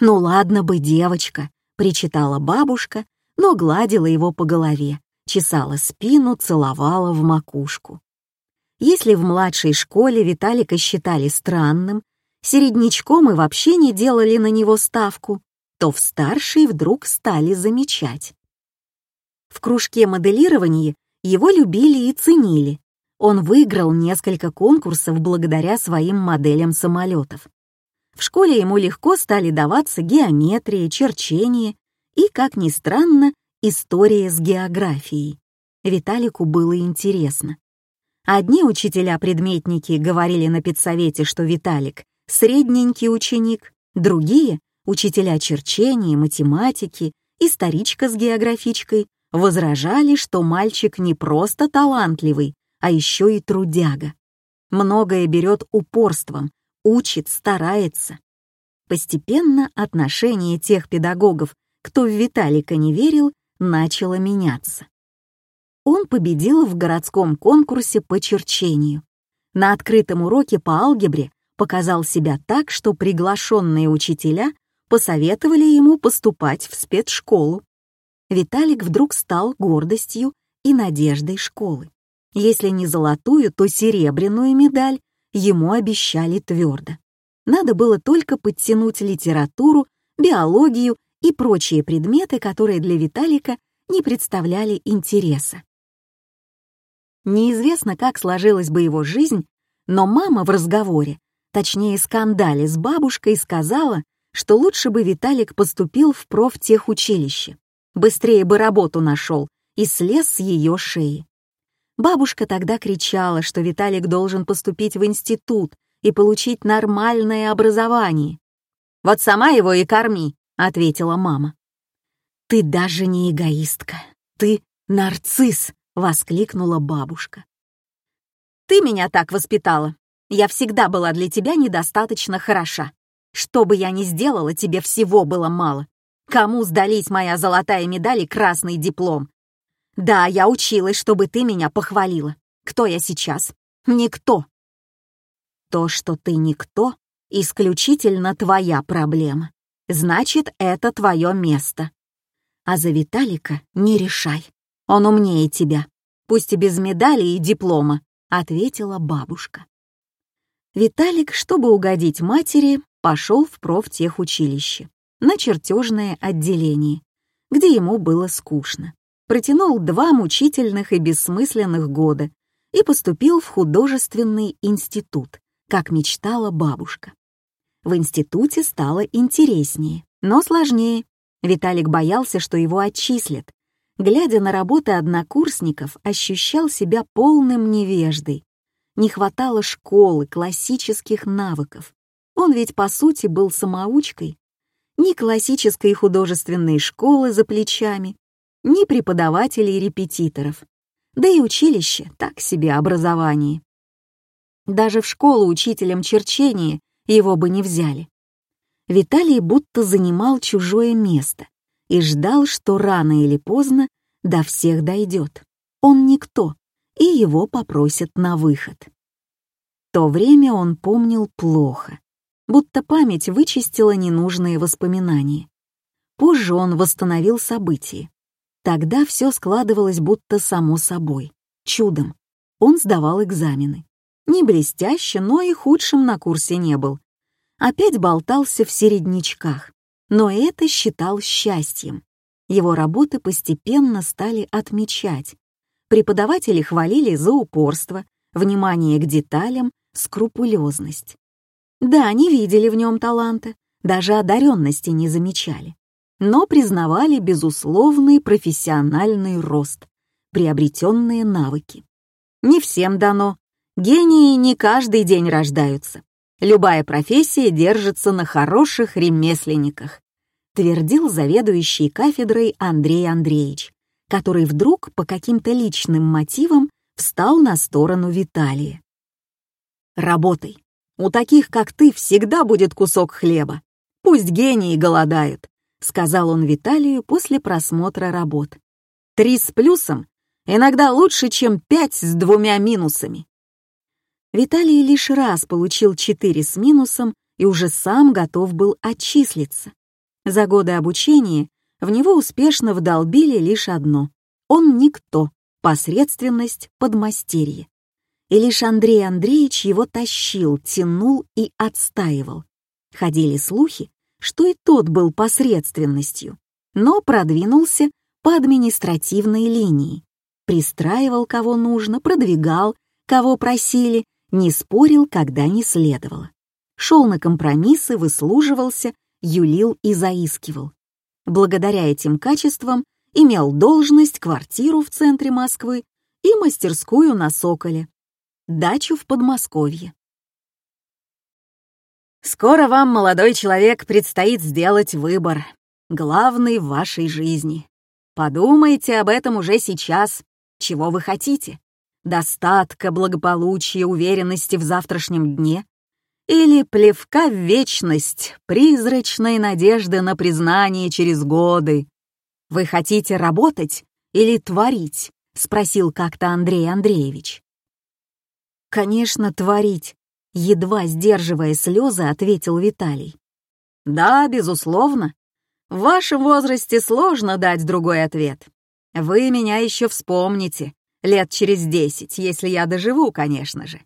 Ну ладно бы, девочка, причитала бабушка, но гладила его по голове, чесала спину, целовала в макушку. Если в младшей школе Виталика считали странным, середнячком и вообще не делали на него ставку, то в старшей вдруг стали замечать. В кружке моделирования его любили и ценили. Он выиграл несколько конкурсов благодаря своим моделям самолетов. В школе ему легко стали даваться геометрия, черчение и, как ни странно, история с географией. Виталику было интересно. Одни учителя-предметники говорили на педсовете, что Виталик — средненький ученик, другие — учителя черчения, математики, историчка с географичкой — возражали, что мальчик не просто талантливый, а еще и трудяга. Многое берет упорством, учит, старается. Постепенно отношение тех педагогов, кто в Виталика не верил, начало меняться. Он победил в городском конкурсе по черчению. На открытом уроке по алгебре показал себя так, что приглашенные учителя посоветовали ему поступать в спецшколу. Виталик вдруг стал гордостью и надеждой школы. Если не золотую, то серебряную медаль ему обещали твердо. Надо было только подтянуть литературу, биологию и прочие предметы, которые для Виталика не представляли интереса. Неизвестно, как сложилась бы его жизнь, но мама в разговоре, точнее скандале с бабушкой, сказала, что лучше бы Виталик поступил в профтехучилище. Быстрее бы работу нашел и слез с ее шеи. Бабушка тогда кричала, что Виталик должен поступить в институт и получить нормальное образование. «Вот сама его и корми», — ответила мама. «Ты даже не эгоистка, ты нарцисс», — воскликнула бабушка. «Ты меня так воспитала. Я всегда была для тебя недостаточно хороша. Что бы я ни сделала, тебе всего было мало. Кому сдались моя золотая медаль и красный диплом? Да, я училась, чтобы ты меня похвалила. Кто я сейчас? Никто. То, что ты никто, исключительно твоя проблема. Значит, это твое место. А за Виталика не решай. Он умнее тебя. Пусть и без медали и диплома, ответила бабушка. Виталик, чтобы угодить матери, пошел в профтехучилище на чертежное отделение, где ему было скучно протянул два мучительных и бессмысленных года и поступил в художественный институт, как мечтала бабушка. В институте стало интереснее, но сложнее. Виталик боялся, что его отчислят. Глядя на работы однокурсников, ощущал себя полным невеждой. Не хватало школы, классических навыков. Он ведь, по сути, был самоучкой. Ни классической художественной школы за плечами, ни преподавателей репетиторов. Да и училище — так себе образование. Даже в школу учителем черчения его бы не взяли. Виталий будто занимал чужое место и ждал, что рано или поздно до всех дойдет. Он никто, и его попросят на выход. То время он помнил плохо, будто память вычистила ненужные воспоминания. Позже он восстановил события. Тогда все складывалось будто само собой, чудом. Он сдавал экзамены. Не блестяще, но и худшим на курсе не был. Опять болтался в середнячках, но это считал счастьем. Его работы постепенно стали отмечать. Преподаватели хвалили за упорство, внимание к деталям, скрупулезность. Да, они видели в нем таланта, даже одаренности не замечали но признавали безусловный профессиональный рост, приобретенные навыки. Не всем дано. Гении не каждый день рождаются. Любая профессия держится на хороших ремесленниках, твердил заведующий кафедрой Андрей Андреевич, который вдруг по каким-то личным мотивам встал на сторону Виталия. «Работай. У таких, как ты, всегда будет кусок хлеба. Пусть гении голодают сказал он Виталию после просмотра работ. «Три с плюсом иногда лучше, чем пять с двумя минусами». Виталий лишь раз получил четыре с минусом и уже сам готов был отчислиться. За годы обучения в него успешно вдолбили лишь одно — он никто, посредственность, подмастерье. И лишь Андрей Андреевич его тащил, тянул и отстаивал. Ходили слухи, что и тот был посредственностью, но продвинулся по административной линии. Пристраивал кого нужно, продвигал, кого просили, не спорил, когда не следовало. Шел на компромиссы, выслуживался, юлил и заискивал. Благодаря этим качествам имел должность, квартиру в центре Москвы и мастерскую на Соколе, дачу в Подмосковье. Скоро вам, молодой человек, предстоит сделать выбор, главный в вашей жизни. Подумайте об этом уже сейчас. Чего вы хотите? Достатка, благополучия, уверенности в завтрашнем дне? Или плевка в вечность, призрачной надежды на признание через годы? Вы хотите работать или творить? Спросил как-то Андрей Андреевич. Конечно, творить, Едва сдерживая слезы, ответил Виталий. «Да, безусловно. В вашем возрасте сложно дать другой ответ. Вы меня еще вспомните, лет через десять, если я доживу, конечно же.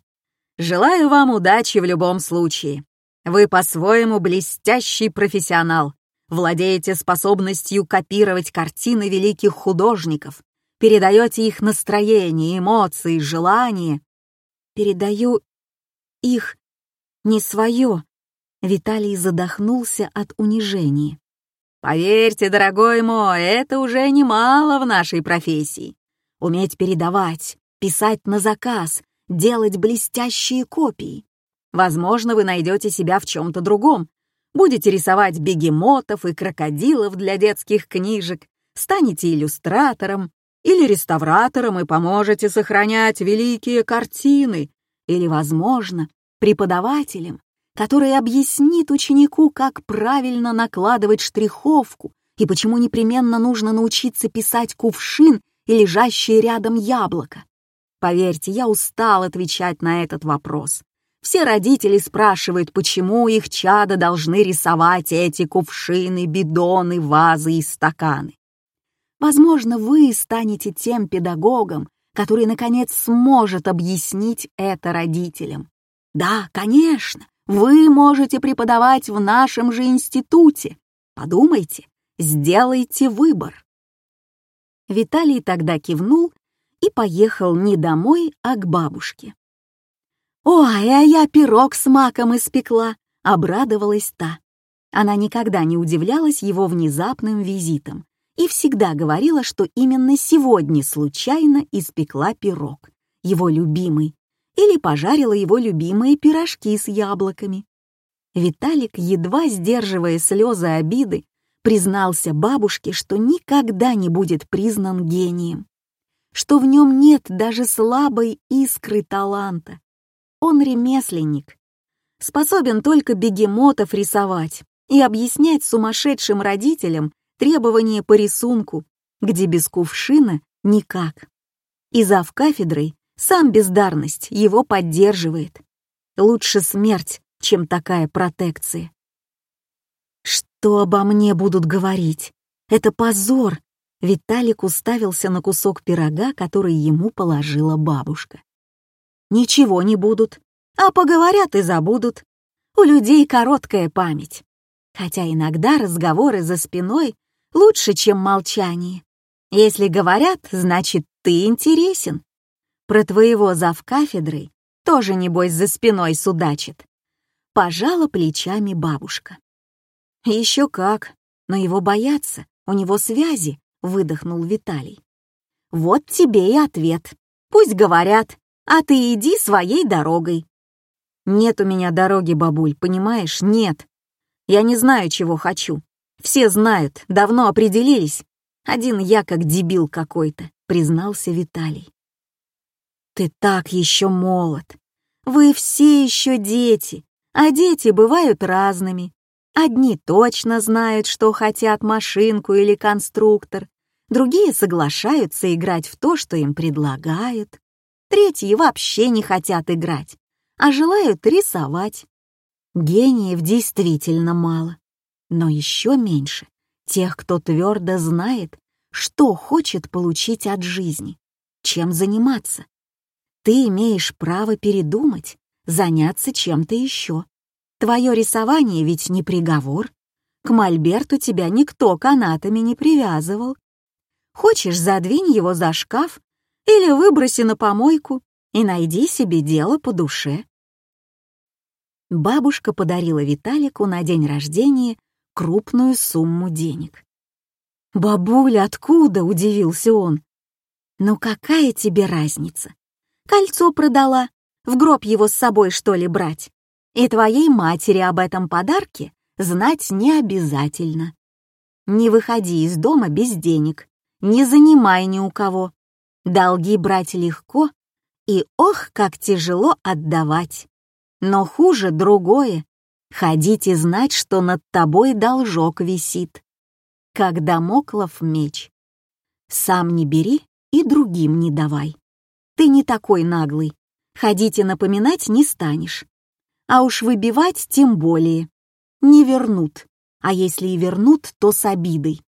Желаю вам удачи в любом случае. Вы по-своему блестящий профессионал, владеете способностью копировать картины великих художников, передаете их настроение, эмоции, желания. Передаю их, не свое. Виталий задохнулся от унижения. Поверьте, дорогой мой, это уже немало в нашей профессии. Уметь передавать, писать на заказ, делать блестящие копии. Возможно, вы найдете себя в чем-то другом. Будете рисовать бегемотов и крокодилов для детских книжек, станете иллюстратором или реставратором и поможете сохранять великие картины, или, возможно, преподавателем, который объяснит ученику, как правильно накладывать штриховку и почему непременно нужно научиться писать кувшин и лежащее рядом яблоко. Поверьте, я устал отвечать на этот вопрос. Все родители спрашивают, почему их чада должны рисовать эти кувшины, бидоны, вазы и стаканы. Возможно, вы станете тем педагогом, который, наконец, сможет объяснить это родителям. Да, конечно, вы можете преподавать в нашем же институте. Подумайте, сделайте выбор. Виталий тогда кивнул и поехал не домой, а к бабушке. «Ой, а я пирог с маком испекла!» — обрадовалась та. Она никогда не удивлялась его внезапным визитом и всегда говорила, что именно сегодня случайно испекла пирог, его любимый, или пожарила его любимые пирожки с яблоками. Виталик, едва сдерживая слезы обиды, признался бабушке, что никогда не будет признан гением, что в нем нет даже слабой искры таланта. Он ремесленник, способен только бегемотов рисовать и объяснять сумасшедшим родителям требования по рисунку, где без кувшина никак. И зав кафедрой сам бездарность его поддерживает. Лучше смерть, чем такая протекция. Что обо мне будут говорить? Это позор. Виталик уставился на кусок пирога, который ему положила бабушка. Ничего не будут, а поговорят и забудут. У людей короткая память. Хотя иногда разговоры за спиной лучше, чем молчание. Если говорят, значит, ты интересен. Про твоего завкафедрой тоже, небось, за спиной судачит. Пожала плечами бабушка. Еще как, но его боятся, у него связи, выдохнул Виталий. Вот тебе и ответ. Пусть говорят, а ты иди своей дорогой. Нет у меня дороги, бабуль, понимаешь? Нет. Я не знаю, чего хочу. Все знают, давно определились. Один я как дебил какой-то, признался Виталий. Ты так еще молод. Вы все еще дети, а дети бывают разными. Одни точно знают, что хотят машинку или конструктор, другие соглашаются играть в то, что им предлагают, третьи вообще не хотят играть, а желают рисовать. Гениев действительно мало, но еще меньше тех, кто твердо знает, что хочет получить от жизни, чем заниматься. Ты имеешь право передумать, заняться чем-то еще. Твое рисование ведь не приговор. К мольберту тебя никто канатами не привязывал. Хочешь, задвинь его за шкаф или выброси на помойку и найди себе дело по душе. Бабушка подарила Виталику на день рождения крупную сумму денег. «Бабуля, откуда?» — удивился он. «Ну какая тебе разница? Кольцо продала. В гроб его с собой, что ли, брать? И твоей матери об этом подарке знать не обязательно. Не выходи из дома без денег, не занимай ни у кого. Долги брать легко, и ох, как тяжело отдавать. Но хуже другое. Ходить и знать, что над тобой должок висит. Как домоклов меч. Сам не бери и другим не давай. Ты не такой наглый. Ходить и напоминать не станешь. А уж выбивать тем более. Не вернут. А если и вернут, то с обидой.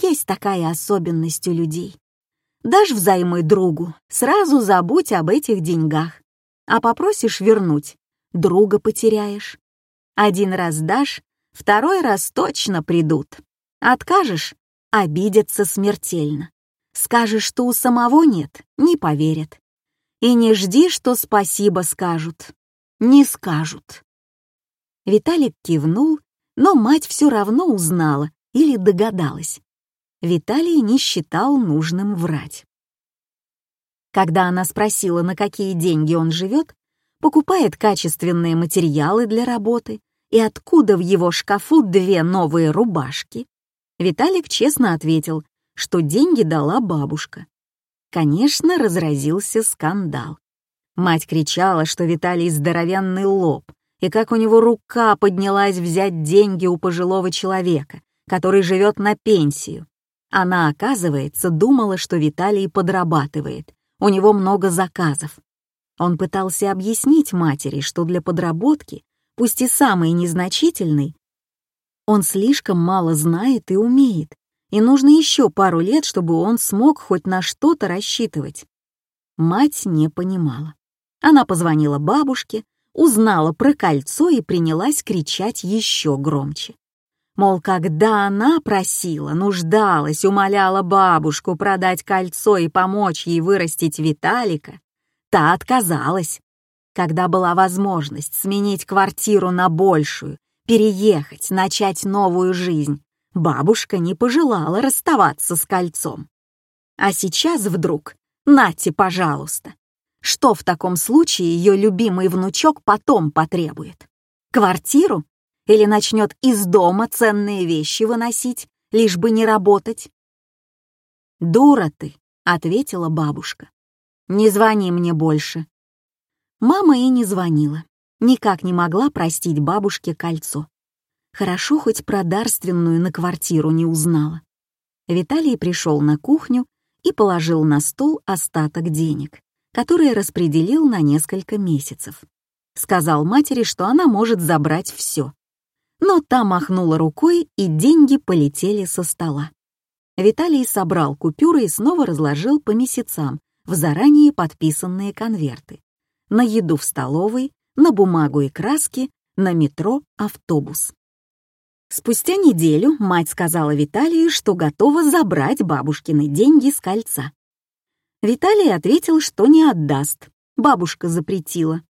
Есть такая особенность у людей. Дашь взаймы другу, сразу забудь об этих деньгах. А попросишь вернуть, друга потеряешь. Один раз дашь, второй раз точно придут. Откажешь — обидятся смертельно. Скажешь, что у самого нет, не поверят. И не жди, что спасибо скажут. Не скажут. Виталик кивнул, но мать все равно узнала или догадалась. Виталий не считал нужным врать. Когда она спросила, на какие деньги он живет, покупает качественные материалы для работы и откуда в его шкафу две новые рубашки, Виталик честно ответил, что деньги дала бабушка. Конечно, разразился скандал. Мать кричала, что Виталий здоровенный лоб, и как у него рука поднялась взять деньги у пожилого человека, который живет на пенсию. Она, оказывается, думала, что Виталий подрабатывает, у него много заказов. Он пытался объяснить матери, что для подработки, пусть и самой незначительной, он слишком мало знает и умеет, и нужно еще пару лет, чтобы он смог хоть на что-то рассчитывать. Мать не понимала. Она позвонила бабушке, узнала про кольцо и принялась кричать еще громче. Мол, когда она просила, нуждалась, умоляла бабушку продать кольцо и помочь ей вырастить Виталика, та отказалась. Когда была возможность сменить квартиру на большую, переехать, начать новую жизнь, бабушка не пожелала расставаться с кольцом. А сейчас вдруг, нате, пожалуйста. Что в таком случае ее любимый внучок потом потребует? Квартиру или начнет из дома ценные вещи выносить, лишь бы не работать. «Дура ты», — ответила бабушка. «Не звони мне больше». Мама и не звонила, никак не могла простить бабушке кольцо. Хорошо хоть про дарственную на квартиру не узнала. Виталий пришел на кухню и положил на стол остаток денег, которые распределил на несколько месяцев. Сказал матери, что она может забрать все, но та махнула рукой, и деньги полетели со стола. Виталий собрал купюры и снова разложил по месяцам в заранее подписанные конверты. На еду в столовой, на бумагу и краски, на метро, автобус. Спустя неделю мать сказала Виталию, что готова забрать бабушкины деньги с кольца. Виталий ответил, что не отдаст, бабушка запретила.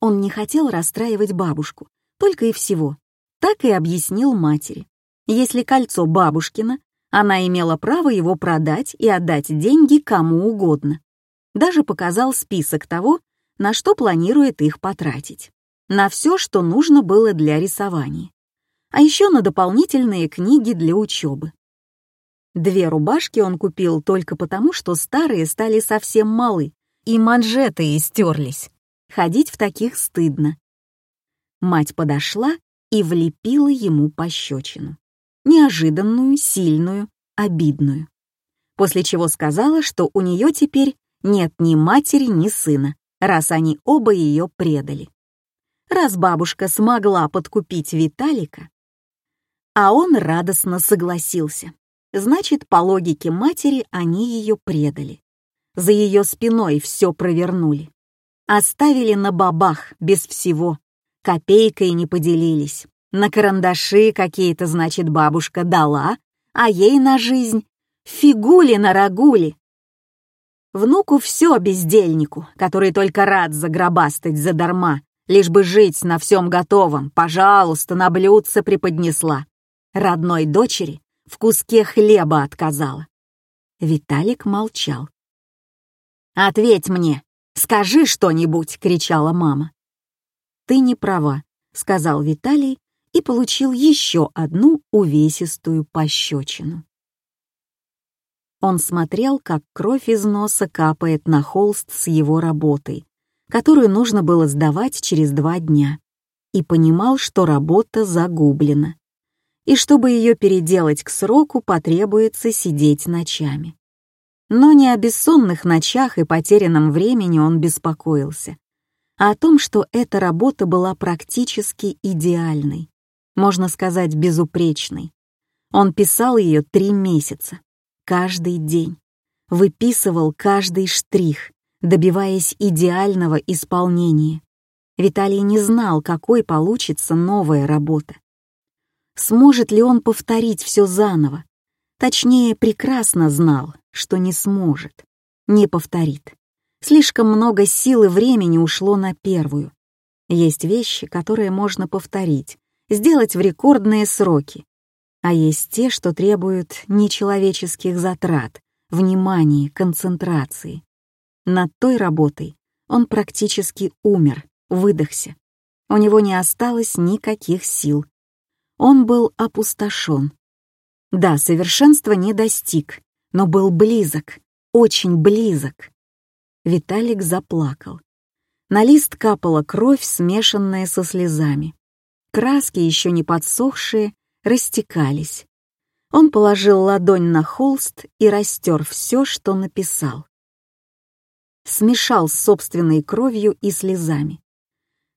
Он не хотел расстраивать бабушку, только и всего так и объяснил матери. Если кольцо бабушкина, она имела право его продать и отдать деньги кому угодно. Даже показал список того, на что планирует их потратить. На все, что нужно было для рисования. А еще на дополнительные книги для учебы. Две рубашки он купил только потому, что старые стали совсем малы, и манжеты истерлись. Ходить в таких стыдно. Мать подошла и влепила ему пощечину. Неожиданную, сильную, обидную. После чего сказала, что у нее теперь нет ни матери, ни сына, раз они оба ее предали. Раз бабушка смогла подкупить Виталика, а он радостно согласился. Значит, по логике матери они ее предали. За ее спиной все провернули. Оставили на бабах без всего, Копейкой не поделились. На карандаши какие-то, значит, бабушка дала, а ей на жизнь фигули на рагули. Внуку все бездельнику, который только рад загробастать задарма, лишь бы жить на всем готовом, пожалуйста, на блюдце преподнесла. Родной дочери в куске хлеба отказала. Виталик молчал. «Ответь мне, скажи что-нибудь!» — кричала мама. «Ты не права», — сказал Виталий и получил еще одну увесистую пощечину. Он смотрел, как кровь из носа капает на холст с его работой, которую нужно было сдавать через два дня, и понимал, что работа загублена. И чтобы ее переделать к сроку, потребуется сидеть ночами. Но не о бессонных ночах и потерянном времени он беспокоился, а о том, что эта работа была практически идеальной, можно сказать, безупречной. Он писал ее три месяца, каждый день, выписывал каждый штрих, добиваясь идеального исполнения. Виталий не знал, какой получится новая работа. Сможет ли он повторить все заново, Точнее, прекрасно знал, что не сможет, не повторит. Слишком много сил и времени ушло на первую. Есть вещи, которые можно повторить, сделать в рекордные сроки. А есть те, что требуют нечеловеческих затрат, внимания, концентрации. Над той работой он практически умер, выдохся. У него не осталось никаких сил. Он был опустошен. Да, совершенства не достиг, но был близок, очень близок. Виталик заплакал. На лист капала кровь, смешанная со слезами. Краски, еще не подсохшие, растекались. Он положил ладонь на холст и растер все, что написал. Смешал с собственной кровью и слезами.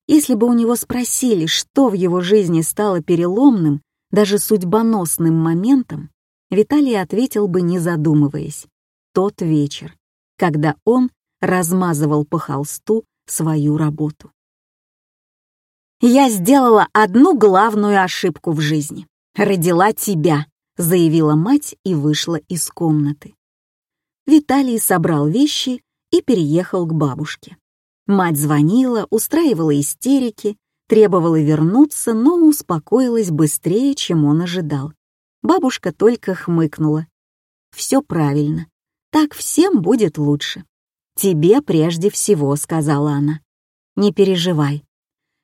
Если бы у него спросили, что в его жизни стало переломным, даже судьбоносным моментом, Виталий ответил бы, не задумываясь, тот вечер, когда он размазывал по холсту свою работу. «Я сделала одну главную ошибку в жизни. Родила тебя», — заявила мать и вышла из комнаты. Виталий собрал вещи и переехал к бабушке. Мать звонила, устраивала истерики, требовала вернуться, но успокоилась быстрее, чем он ожидал. Бабушка только хмыкнула. «Все правильно. Так всем будет лучше. «Тебе прежде всего», — сказала она. «Не переживай.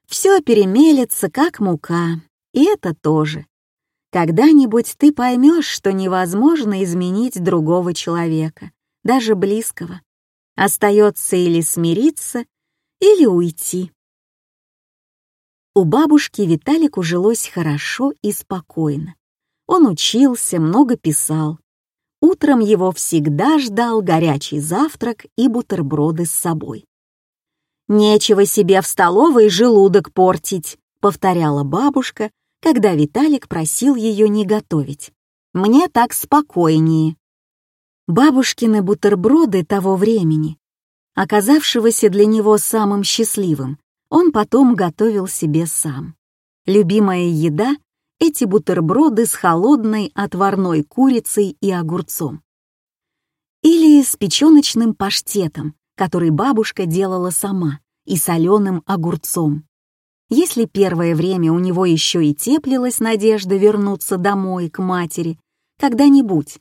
Все перемелется, как мука, и это тоже. Когда-нибудь ты поймешь, что невозможно изменить другого человека, даже близкого. Остается или смириться, или уйти». У бабушки Виталику жилось хорошо и спокойно. Он учился, много писал. Утром его всегда ждал горячий завтрак и бутерброды с собой. «Нечего себе в столовой желудок портить», — повторяла бабушка, когда Виталик просил ее не готовить. «Мне так спокойнее». Бабушкины бутерброды того времени, оказавшегося для него самым счастливым, он потом готовил себе сам. Любимая еда эти бутерброды с холодной отварной курицей и огурцом. Или с печеночным паштетом, который бабушка делала сама, и соленым огурцом. Если первое время у него еще и теплилась надежда вернуться домой к матери когда-нибудь,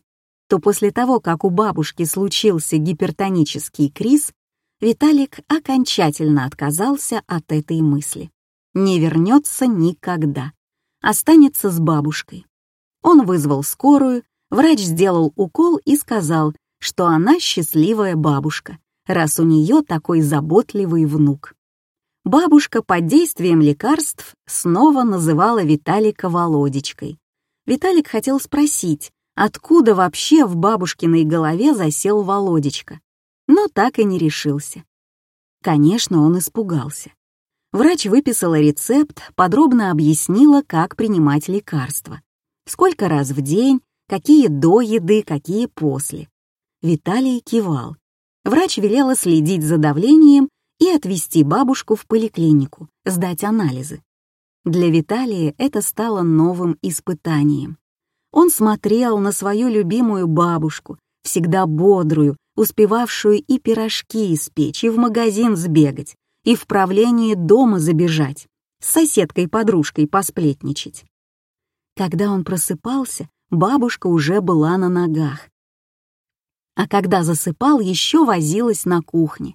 то после того, как у бабушки случился гипертонический криз, Виталик окончательно отказался от этой мысли. Не вернется никогда останется с бабушкой. Он вызвал скорую, врач сделал укол и сказал, что она счастливая бабушка, раз у нее такой заботливый внук. Бабушка под действием лекарств снова называла Виталика Володечкой. Виталик хотел спросить, откуда вообще в бабушкиной голове засел Володечка, но так и не решился. Конечно, он испугался. Врач выписала рецепт, подробно объяснила, как принимать лекарства. Сколько раз в день, какие до еды, какие после. Виталий кивал. Врач велела следить за давлением и отвезти бабушку в поликлинику, сдать анализы. Для Виталия это стало новым испытанием. Он смотрел на свою любимую бабушку, всегда бодрую, успевавшую и пирожки испечь, и в магазин сбегать, и в правлении дома забежать, с соседкой-подружкой посплетничать. Когда он просыпался, бабушка уже была на ногах. А когда засыпал, еще возилась на кухне.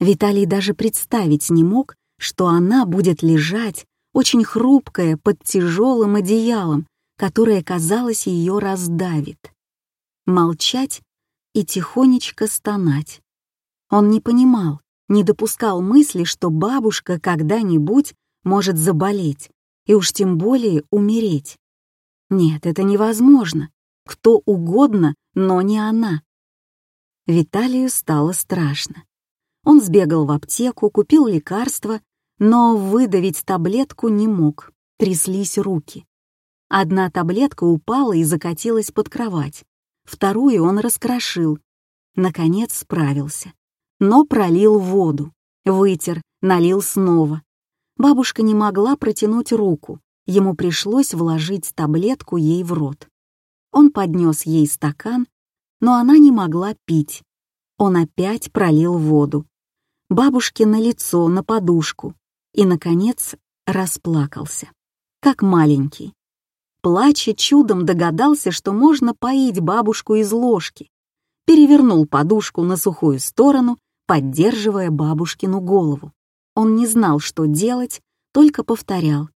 Виталий даже представить не мог, что она будет лежать, очень хрупкая, под тяжелым одеялом, которое, казалось, ее раздавит. Молчать и тихонечко стонать. Он не понимал, не допускал мысли, что бабушка когда-нибудь может заболеть и уж тем более умереть. Нет, это невозможно. Кто угодно, но не она. Виталию стало страшно. Он сбегал в аптеку, купил лекарство, но выдавить таблетку не мог, тряслись руки. Одна таблетка упала и закатилась под кровать, вторую он раскрошил. Наконец справился но пролил воду, вытер, налил снова. Бабушка не могла протянуть руку, ему пришлось вложить таблетку ей в рот. Он поднес ей стакан, но она не могла пить. Он опять пролил воду. Бабушке на лицо, на подушку. И, наконец, расплакался. Как маленький. Плача чудом догадался, что можно поить бабушку из ложки. Перевернул подушку на сухую сторону, поддерживая бабушкину голову. Он не знал, что делать, только повторял.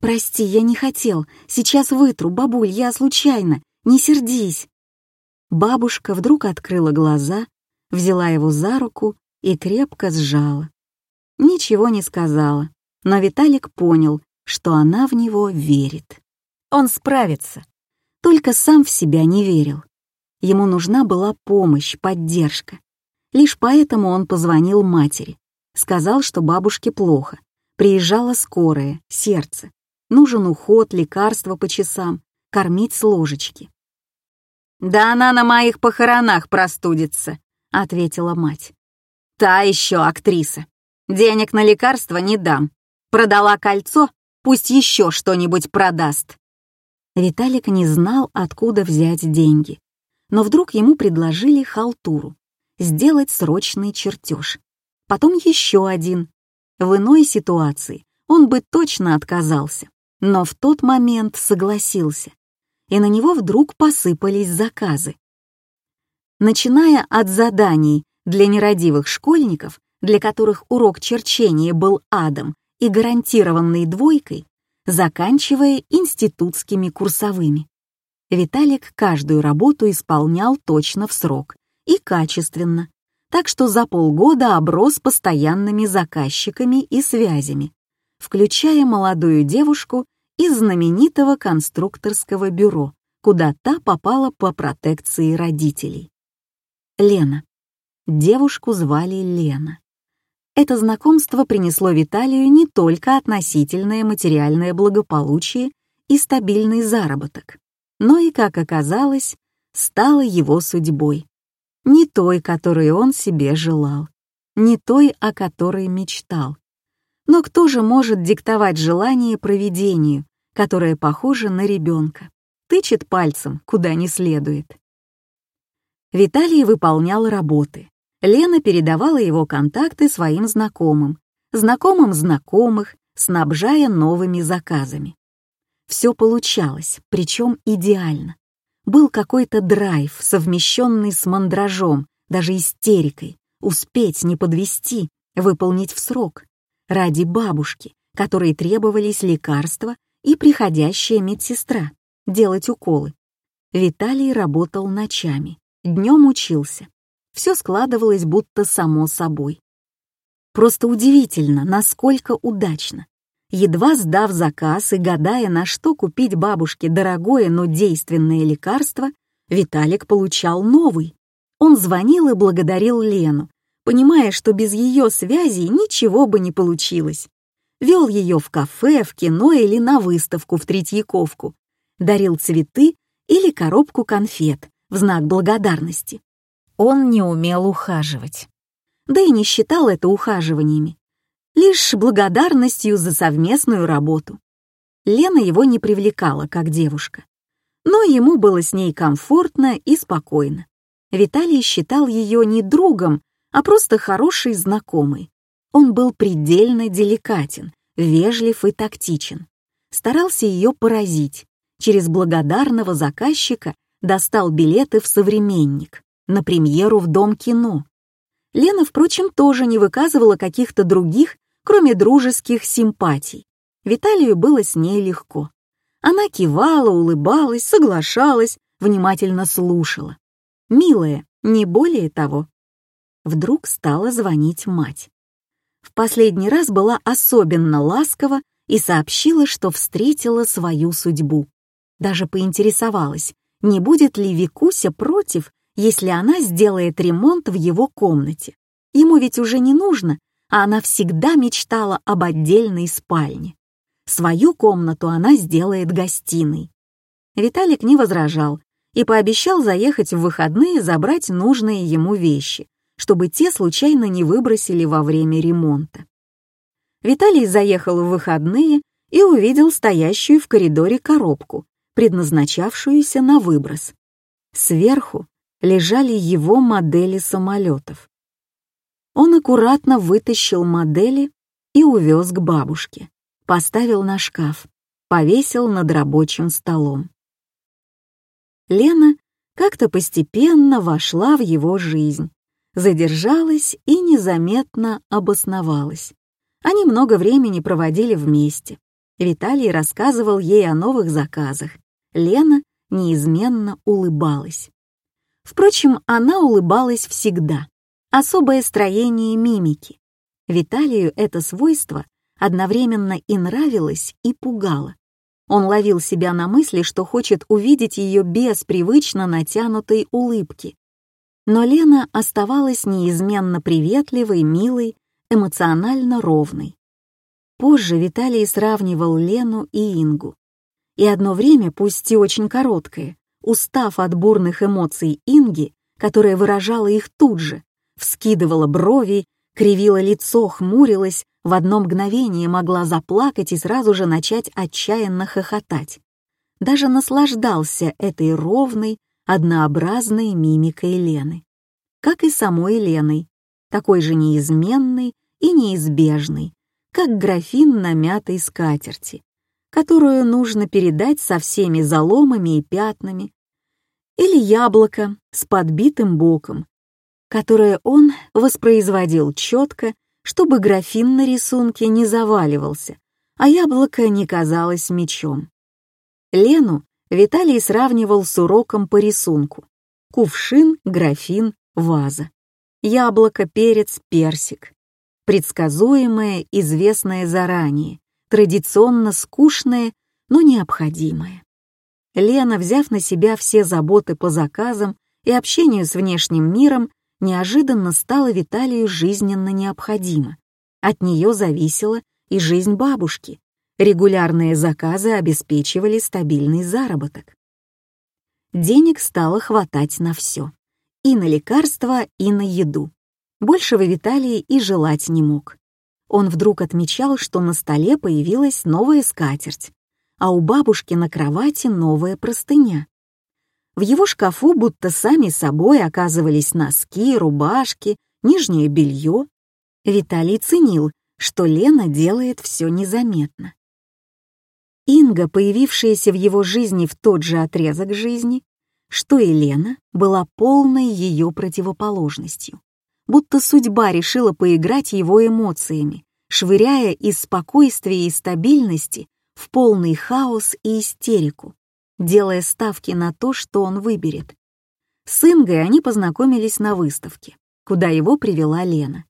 «Прости, я не хотел. Сейчас вытру, бабуль, я случайно. Не сердись». Бабушка вдруг открыла глаза, взяла его за руку и крепко сжала. Ничего не сказала, но Виталик понял, что она в него верит. Он справится. Только сам в себя не верил. Ему нужна была помощь, поддержка. Лишь поэтому он позвонил матери. Сказал, что бабушке плохо. Приезжала скорая, сердце. Нужен уход, лекарства по часам, кормить с ложечки. «Да она на моих похоронах простудится», — ответила мать. «Та еще актриса. Денег на лекарства не дам. Продала кольцо, пусть еще что-нибудь продаст». Виталик не знал, откуда взять деньги. Но вдруг ему предложили халтуру — сделать срочный чертеж. Потом еще один. В иной ситуации он бы точно отказался но в тот момент согласился, и на него вдруг посыпались заказы. Начиная от заданий для нерадивых школьников, для которых урок черчения был адом и гарантированной двойкой, заканчивая институтскими курсовыми. Виталик каждую работу исполнял точно в срок и качественно, так что за полгода оброс постоянными заказчиками и связями, включая молодую девушку из знаменитого конструкторского бюро, куда та попала по протекции родителей. Лена. Девушку звали Лена. Это знакомство принесло Виталию не только относительное материальное благополучие и стабильный заработок, но и, как оказалось, стало его судьбой. Не той, которую он себе желал, не той, о которой мечтал, но кто же может диктовать желание провидению, которое похоже на ребенка, тычет пальцем, куда не следует? Виталий выполнял работы. Лена передавала его контакты своим знакомым, знакомым знакомых, снабжая новыми заказами. Все получалось, причем идеально. Был какой-то драйв, совмещенный с мандражом, даже истерикой, успеть, не подвести, выполнить в срок ради бабушки, которой требовались лекарства и приходящая медсестра, делать уколы. Виталий работал ночами, днем учился. Все складывалось будто само собой. Просто удивительно, насколько удачно. Едва сдав заказ и гадая, на что купить бабушке дорогое, но действенное лекарство, Виталик получал новый. Он звонил и благодарил Лену, понимая, что без ее связи ничего бы не получилось. Вел ее в кафе, в кино или на выставку в Третьяковку, дарил цветы или коробку конфет в знак благодарности. Он не умел ухаживать. Да и не считал это ухаживаниями, лишь благодарностью за совместную работу. Лена его не привлекала как девушка, но ему было с ней комфортно и спокойно. Виталий считал ее не другом, а просто хороший знакомый. Он был предельно деликатен, вежлив и тактичен. Старался ее поразить. Через благодарного заказчика достал билеты в «Современник», на премьеру в Дом кино. Лена, впрочем, тоже не выказывала каких-то других, кроме дружеских симпатий. Виталию было с ней легко. Она кивала, улыбалась, соглашалась, внимательно слушала. Милая, не более того вдруг стала звонить мать. В последний раз была особенно ласкова и сообщила, что встретила свою судьбу. Даже поинтересовалась, не будет ли Викуся против, если она сделает ремонт в его комнате. Ему ведь уже не нужно, а она всегда мечтала об отдельной спальне. Свою комнату она сделает гостиной. Виталик не возражал и пообещал заехать в выходные забрать нужные ему вещи, чтобы те случайно не выбросили во время ремонта. Виталий заехал в выходные и увидел стоящую в коридоре коробку, предназначавшуюся на выброс. Сверху лежали его модели самолетов. Он аккуратно вытащил модели и увез к бабушке, поставил на шкаф, повесил над рабочим столом. Лена как-то постепенно вошла в его жизнь, задержалась и незаметно обосновалась. Они много времени проводили вместе. Виталий рассказывал ей о новых заказах. Лена неизменно улыбалась. Впрочем, она улыбалась всегда. Особое строение мимики. Виталию это свойство одновременно и нравилось, и пугало. Он ловил себя на мысли, что хочет увидеть ее без привычно натянутой улыбки. Но Лена оставалась неизменно приветливой, милой, эмоционально ровной. Позже Виталий сравнивал Лену и Ингу. И одно время, пусть и очень короткое, устав от бурных эмоций Инги, которая выражала их тут же, вскидывала брови, кривила лицо, хмурилась, в одно мгновение могла заплакать и сразу же начать отчаянно хохотать. Даже наслаждался этой ровной, однообразной мимикой Лены. Как и самой Леной, такой же неизменной и неизбежной, как графин на мятой скатерти, которую нужно передать со всеми заломами и пятнами, или яблоко с подбитым боком, которое он воспроизводил четко, чтобы графин на рисунке не заваливался, а яблоко не казалось мечом. Лену Виталий сравнивал с уроком по рисунку. Кувшин, графин, ваза. Яблоко, перец, персик. Предсказуемое, известное заранее, традиционно скучное, но необходимое. Лена, взяв на себя все заботы по заказам и общению с внешним миром, неожиданно стала Виталию жизненно необходима. От нее зависела и жизнь бабушки. Регулярные заказы обеспечивали стабильный заработок. Денег стало хватать на все. И на лекарства, и на еду. Большего Виталий и желать не мог. Он вдруг отмечал, что на столе появилась новая скатерть, а у бабушки на кровати новая простыня. В его шкафу будто сами собой оказывались носки, рубашки, нижнее белье. Виталий ценил, что Лена делает все незаметно. Инга, появившаяся в его жизни в тот же отрезок жизни, что и Лена, была полной ее противоположностью. Будто судьба решила поиграть его эмоциями, швыряя из спокойствия и стабильности в полный хаос и истерику, делая ставки на то, что он выберет. С Ингой они познакомились на выставке, куда его привела Лена.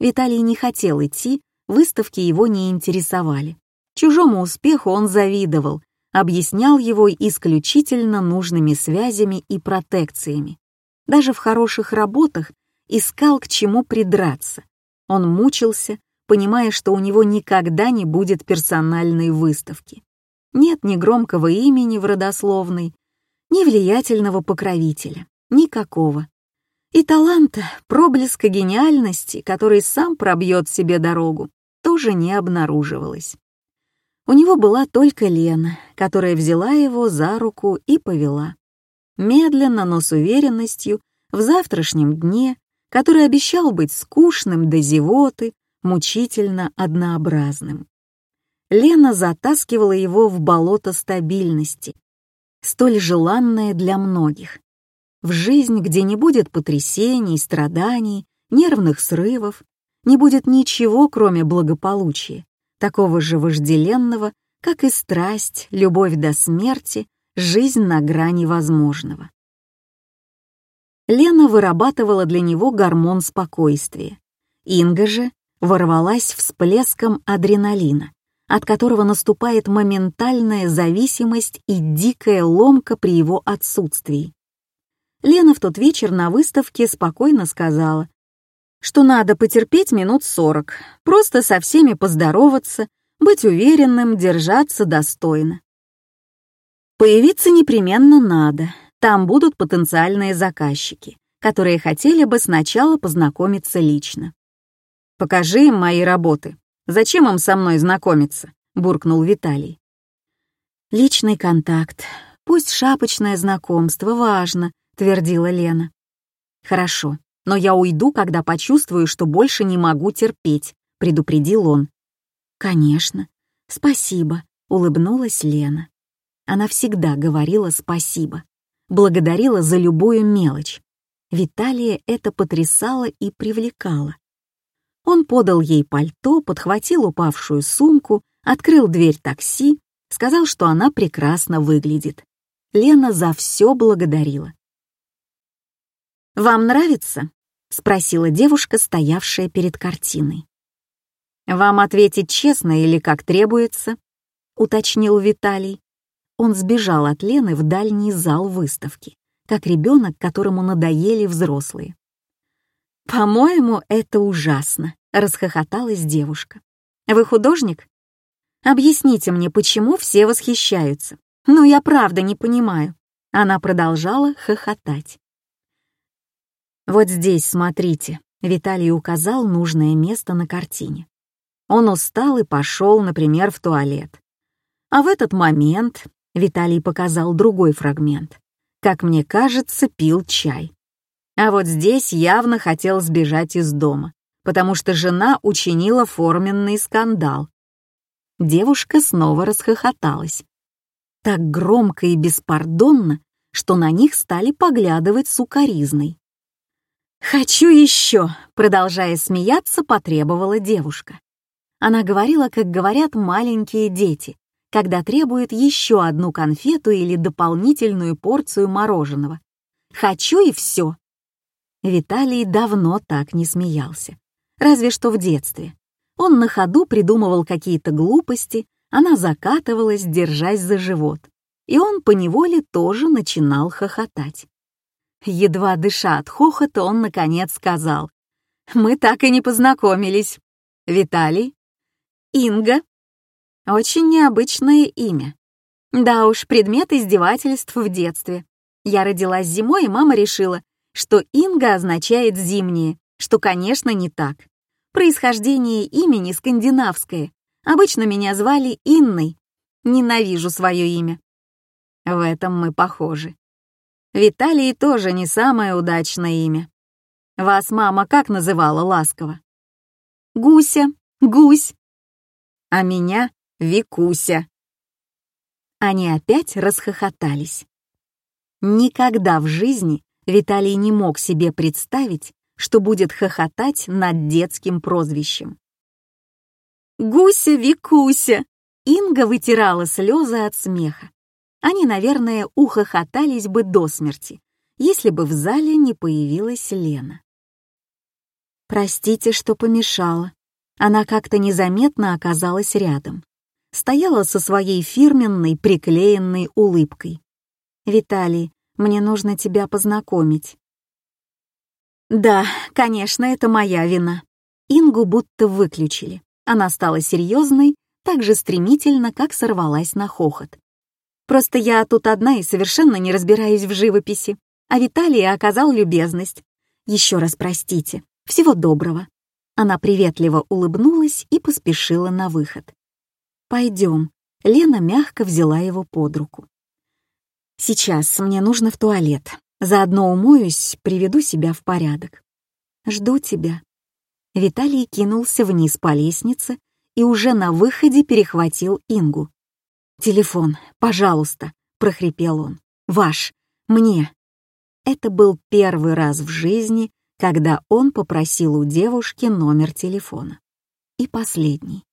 Виталий не хотел идти, выставки его не интересовали. Чужому успеху он завидовал, объяснял его исключительно нужными связями и протекциями. Даже в хороших работах искал к чему придраться. Он мучился, понимая, что у него никогда не будет персональной выставки. Нет ни громкого имени в родословной, ни влиятельного покровителя, никакого. И таланта, проблеска гениальности, который сам пробьет себе дорогу, тоже не обнаруживалось. У него была только Лена, которая взяла его за руку и повела. Медленно, но с уверенностью, в завтрашнем дне, который обещал быть скучным до зевоты, мучительно однообразным. Лена затаскивала его в болото стабильности, столь желанное для многих. В жизнь, где не будет потрясений, страданий, нервных срывов, не будет ничего, кроме благополучия, такого же вожделенного, как и страсть, любовь до смерти, жизнь на грани возможного. Лена вырабатывала для него гормон спокойствия. Инга же ворвалась всплеском адреналина, от которого наступает моментальная зависимость и дикая ломка при его отсутствии. Лена в тот вечер на выставке спокойно сказала, что надо потерпеть минут сорок, просто со всеми поздороваться, быть уверенным, держаться достойно. Появиться непременно надо, там будут потенциальные заказчики, которые хотели бы сначала познакомиться лично. «Покажи им мои работы. Зачем им со мной знакомиться?» — буркнул Виталий. Личный контакт. пусть шапочное знакомство важно», — твердила Лена. «Хорошо, но я уйду, когда почувствую, что больше не могу терпеть», — предупредил он. «Конечно. Спасибо», — улыбнулась Лена. Она всегда говорила спасибо, благодарила за любую мелочь. Виталия это потрясало и привлекало. Он подал ей пальто, подхватил упавшую сумку, открыл дверь такси, сказал, что она прекрасно выглядит. Лена за все благодарила. «Вам нравится?» — спросила девушка, стоявшая перед картиной. «Вам ответить честно или как требуется?» — уточнил Виталий. Он сбежал от Лены в дальний зал выставки, как ребенок, которому надоели взрослые. «По-моему, это ужасно», — расхохоталась девушка. «Вы художник? Объясните мне, почему все восхищаются? Ну, я правда не понимаю». Она продолжала хохотать. «Вот здесь, смотрите», — Виталий указал нужное место на картине. Он устал и пошел, например, в туалет. А в этот момент Виталий показал другой фрагмент. Как мне кажется, пил чай. А вот здесь явно хотел сбежать из дома, потому что жена учинила форменный скандал. Девушка снова расхохоталась. Так громко и беспардонно, что на них стали поглядывать сукоризной. «Хочу еще!» — продолжая смеяться, потребовала девушка. Она говорила, как говорят маленькие дети, когда требуют еще одну конфету или дополнительную порцию мороженого. «Хочу и все!» Виталий давно так не смеялся. Разве что в детстве. Он на ходу придумывал какие-то глупости, она закатывалась, держась за живот. И он поневоле тоже начинал хохотать. Едва дыша от хохота, он, наконец, сказал. «Мы так и не познакомились. Виталий?» «Инга». Очень необычное имя. Да уж, предмет издевательств в детстве. Я родилась зимой, и мама решила, что Инга означает «зимнее», что, конечно, не так. Происхождение имени скандинавское. Обычно меня звали Инной. Ненавижу свое имя. В этом мы похожи. Виталий тоже не самое удачное имя. Вас мама как называла ласково? Гуся, гусь. А меня Викуся. Они опять расхохотались. Никогда в жизни Виталий не мог себе представить, что будет хохотать над детским прозвищем. «Гуся, Викуся!» Инга вытирала слезы от смеха. Они, наверное, ухохотались бы до смерти, если бы в зале не появилась Лена. «Простите, что помешала». Она как-то незаметно оказалась рядом. Стояла со своей фирменной приклеенной улыбкой. «Виталий, мне нужно тебя познакомить». Да, конечно, это моя вина. Ингу будто выключили. Она стала серьезной так же стремительно, как сорвалась на хохот. Просто я тут одна и совершенно не разбираюсь в живописи. А Виталий оказал любезность. Еще раз простите. Всего доброго. Она приветливо улыбнулась и поспешила на выход. «Пойдем». Лена мягко взяла его под руку. Сейчас мне нужно в туалет. Заодно умоюсь, приведу себя в порядок. Жду тебя. Виталий кинулся вниз по лестнице и уже на выходе перехватил Ингу. «Телефон, пожалуйста», — прохрипел он. «Ваш, мне». Это был первый раз в жизни, когда он попросил у девушки номер телефона. И последний.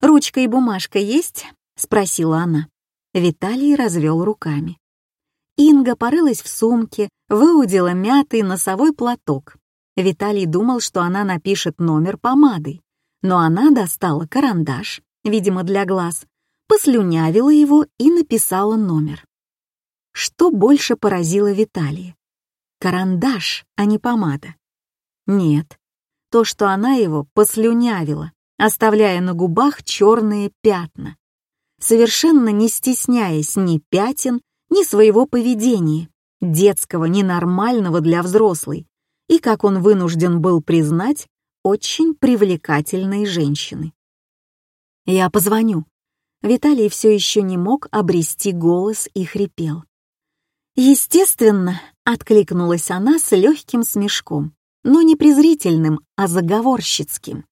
«Ручка и бумажка есть?» — спросила она. Виталий развел руками. Инга порылась в сумке, выудила мятый носовой платок. Виталий думал, что она напишет номер помадой, но она достала карандаш, видимо, для глаз, послюнявила его и написала номер. Что больше поразило Виталия? Карандаш, а не помада. Нет, то, что она его послюнявила, оставляя на губах черные пятна совершенно не стесняясь ни пятен, ни своего поведения, детского, ненормального для взрослой, и, как он вынужден был признать, очень привлекательной женщины. «Я позвоню. Виталий все еще не мог обрести голос и хрипел. «Естественно», — откликнулась она с легким смешком, но не презрительным, а заговорщицким.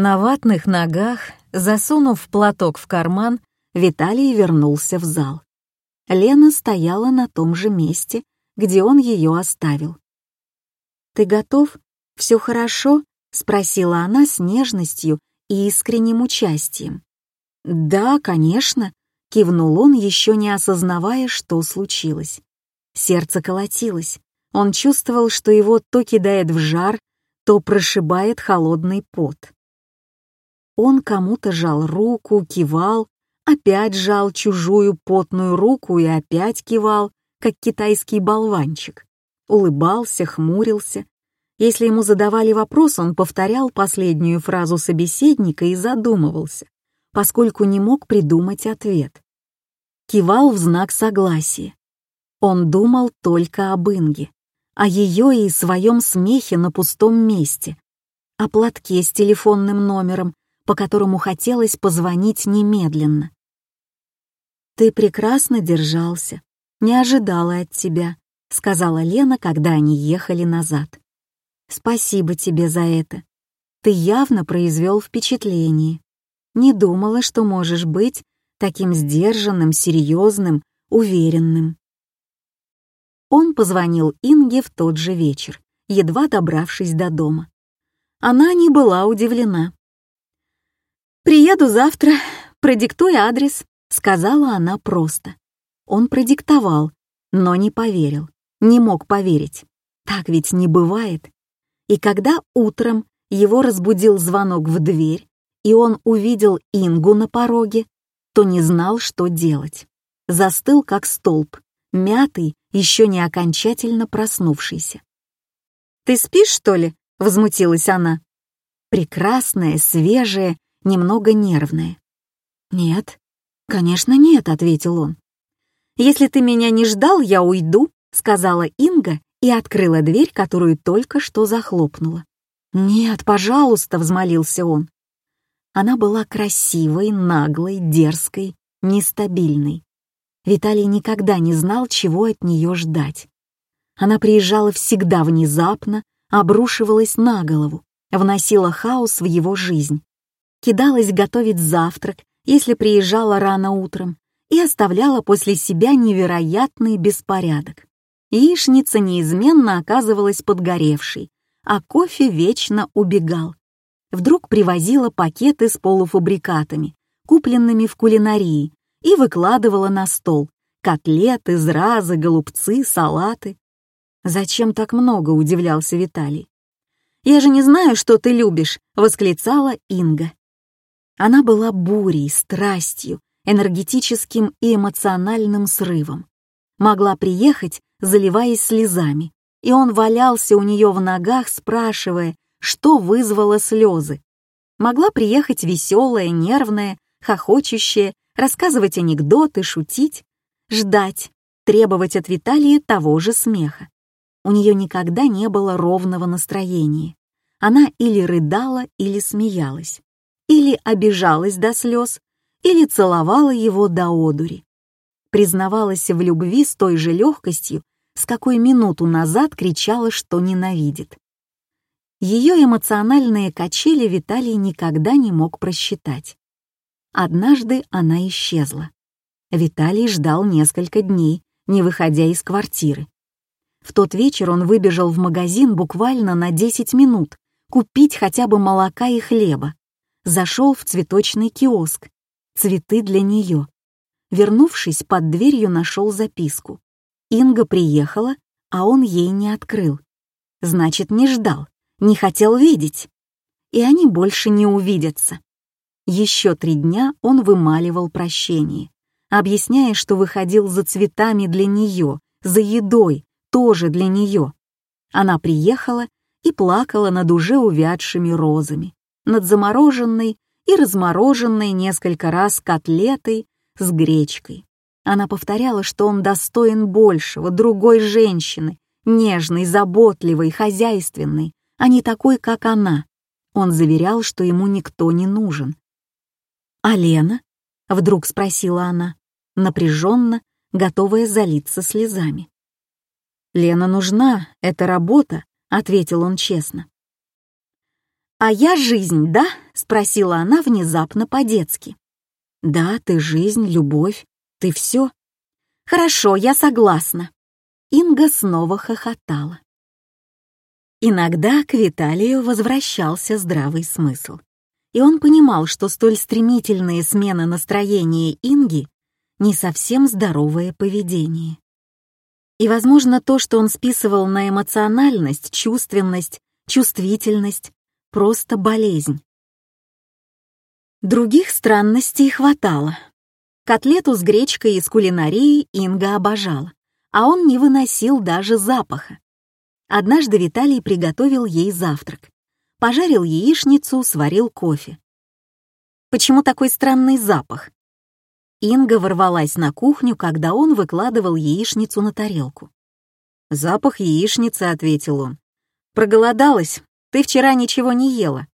На ватных ногах, засунув платок в карман, Виталий вернулся в зал. Лена стояла на том же месте, где он ее оставил. «Ты готов? Все хорошо?» — спросила она с нежностью и искренним участием. «Да, конечно», — кивнул он, еще не осознавая, что случилось. Сердце колотилось. Он чувствовал, что его то кидает в жар, то прошибает холодный пот. Он кому-то жал руку, кивал, опять жал чужую потную руку и опять кивал, как китайский болванчик. Улыбался, хмурился. Если ему задавали вопрос, он повторял последнюю фразу собеседника и задумывался, поскольку не мог придумать ответ. Кивал в знак согласия. Он думал только об Инге, о ее и своем смехе на пустом месте, о платке с телефонным номером, по которому хотелось позвонить немедленно. «Ты прекрасно держался, не ожидала от тебя», — сказала Лена, когда они ехали назад. «Спасибо тебе за это. Ты явно произвел впечатление. Не думала, что можешь быть таким сдержанным, серьезным, уверенным». Он позвонил Инге в тот же вечер, едва добравшись до дома. Она не была удивлена. «Приеду завтра, продиктуй адрес», — сказала она просто. Он продиктовал, но не поверил, не мог поверить. Так ведь не бывает. И когда утром его разбудил звонок в дверь, и он увидел Ингу на пороге, то не знал, что делать. Застыл, как столб, мятый, еще не окончательно проснувшийся. «Ты спишь, что ли?» — возмутилась она. Прекрасная, свежая, немного нервная. «Нет, конечно нет», — ответил он. «Если ты меня не ждал, я уйду», — сказала Инга и открыла дверь, которую только что захлопнула. «Нет, пожалуйста», — взмолился он. Она была красивой, наглой, дерзкой, нестабильной. Виталий никогда не знал, чего от нее ждать. Она приезжала всегда внезапно, обрушивалась на голову, вносила хаос в его жизнь. Кидалась готовить завтрак, если приезжала рано утром, и оставляла после себя невероятный беспорядок. Яичница неизменно оказывалась подгоревшей, а кофе вечно убегал. Вдруг привозила пакеты с полуфабрикатами, купленными в кулинарии, и выкладывала на стол котлеты, зразы, голубцы, салаты. «Зачем так много?» — удивлялся Виталий. «Я же не знаю, что ты любишь!» — восклицала Инга. Она была бурей, страстью, энергетическим и эмоциональным срывом. Могла приехать, заливаясь слезами, и он валялся у нее в ногах, спрашивая, что вызвало слезы. Могла приехать веселая, нервная, хохочущая рассказывать анекдоты, шутить, ждать, требовать от Виталия того же смеха. У нее никогда не было ровного настроения. Она или рыдала, или смеялась, или обижалась до слез, или целовала его до одури. Признавалась в любви с той же легкостью, с какой минуту назад кричала, что ненавидит. Ее эмоциональные качели Виталий никогда не мог просчитать. Однажды она исчезла. Виталий ждал несколько дней, не выходя из квартиры. В тот вечер он выбежал в магазин буквально на 10 минут, купить хотя бы молока и хлеба. Зашел в цветочный киоск. Цветы для нее. Вернувшись, под дверью нашел записку. Инга приехала, а он ей не открыл. Значит, не ждал, не хотел видеть. И они больше не увидятся. Еще три дня он вымаливал прощение, объясняя, что выходил за цветами для нее, за едой, тоже для нее. Она приехала и плакала над уже увядшими розами, над замороженной и размороженной несколько раз котлетой с гречкой. Она повторяла, что он достоин большего, другой женщины, нежной, заботливой, хозяйственной, а не такой, как она. Он заверял, что ему никто не нужен, а Лена? — вдруг спросила она, напряженно, готовая залиться слезами. «Лена нужна, это работа», — ответил он честно. «А я жизнь, да?» — спросила она внезапно по-детски. «Да, ты жизнь, любовь, ты все». «Хорошо, я согласна». Инга снова хохотала. Иногда к Виталию возвращался здравый смысл. И он понимал, что столь стремительные смены настроения Инги — не совсем здоровое поведение. И, возможно, то, что он списывал на эмоциональность, чувственность, чувствительность, просто болезнь. Других странностей хватало. Котлету с гречкой из кулинарии Инга обожала, а он не выносил даже запаха. Однажды Виталий приготовил ей завтрак. Пожарил яичницу, сварил кофе. Почему такой странный запах? Инга ворвалась на кухню, когда он выкладывал яичницу на тарелку. «Запах яичницы», — ответил он. «Проголодалась. Ты вчера ничего не ела».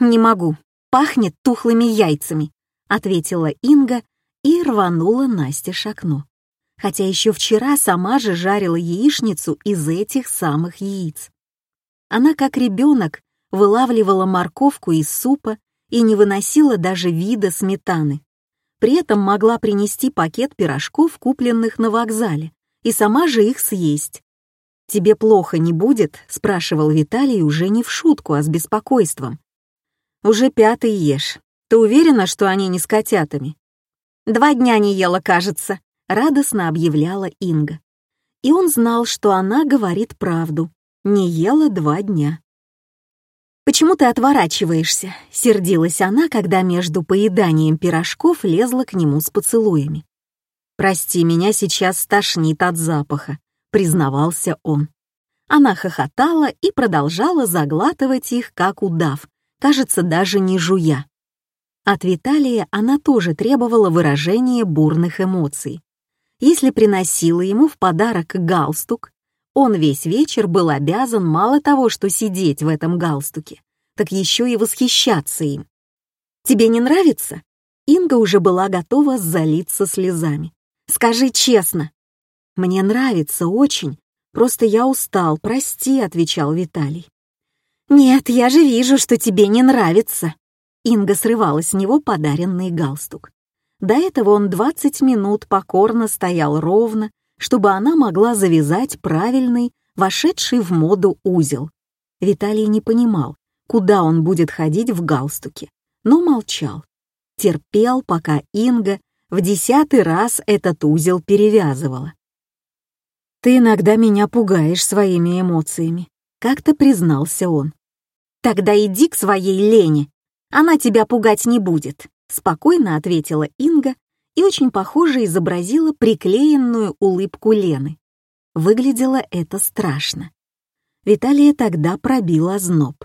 «Не могу. Пахнет тухлыми яйцами», — ответила Инга и рванула Насте окно хотя еще вчера сама же жарила яичницу из этих самых яиц. Она, как ребенок, вылавливала морковку из супа и не выносила даже вида сметаны. При этом могла принести пакет пирожков, купленных на вокзале, и сама же их съесть. «Тебе плохо не будет?» — спрашивал Виталий уже не в шутку, а с беспокойством. «Уже пятый ешь. Ты уверена, что они не с котятами?» «Два дня не ела, кажется», — радостно объявляла Инга. И он знал, что она говорит правду. Не ела два дня. «Почему ты отворачиваешься?» — сердилась она, когда между поеданием пирожков лезла к нему с поцелуями. «Прости, меня сейчас стошнит от запаха», — признавался он. Она хохотала и продолжала заглатывать их, как удав, кажется, даже не жуя. От Виталия она тоже требовала выражения бурных эмоций. Если приносила ему в подарок галстук, он весь вечер был обязан мало того, что сидеть в этом галстуке, так еще и восхищаться им. «Тебе не нравится?» Инга уже была готова залиться слезами. «Скажи честно». «Мне нравится очень, просто я устал, прости», — отвечал Виталий. «Нет, я же вижу, что тебе не нравится». Инга срывала с него подаренный галстук. До этого он 20 минут покорно стоял ровно, чтобы она могла завязать правильный, вошедший в моду узел. Виталий не понимал, куда он будет ходить в галстуке, но молчал. Терпел, пока Инга в десятый раз этот узел перевязывала. «Ты иногда меня пугаешь своими эмоциями», — как-то признался он. «Тогда иди к своей Лене, она тебя пугать не будет», спокойно ответила Инга и очень похоже изобразила приклеенную улыбку Лены. Выглядело это страшно. Виталия тогда пробил озноб.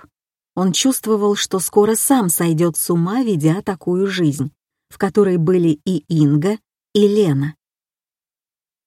Он чувствовал, что скоро сам сойдет с ума, ведя такую жизнь, в которой были и Инга, и Лена.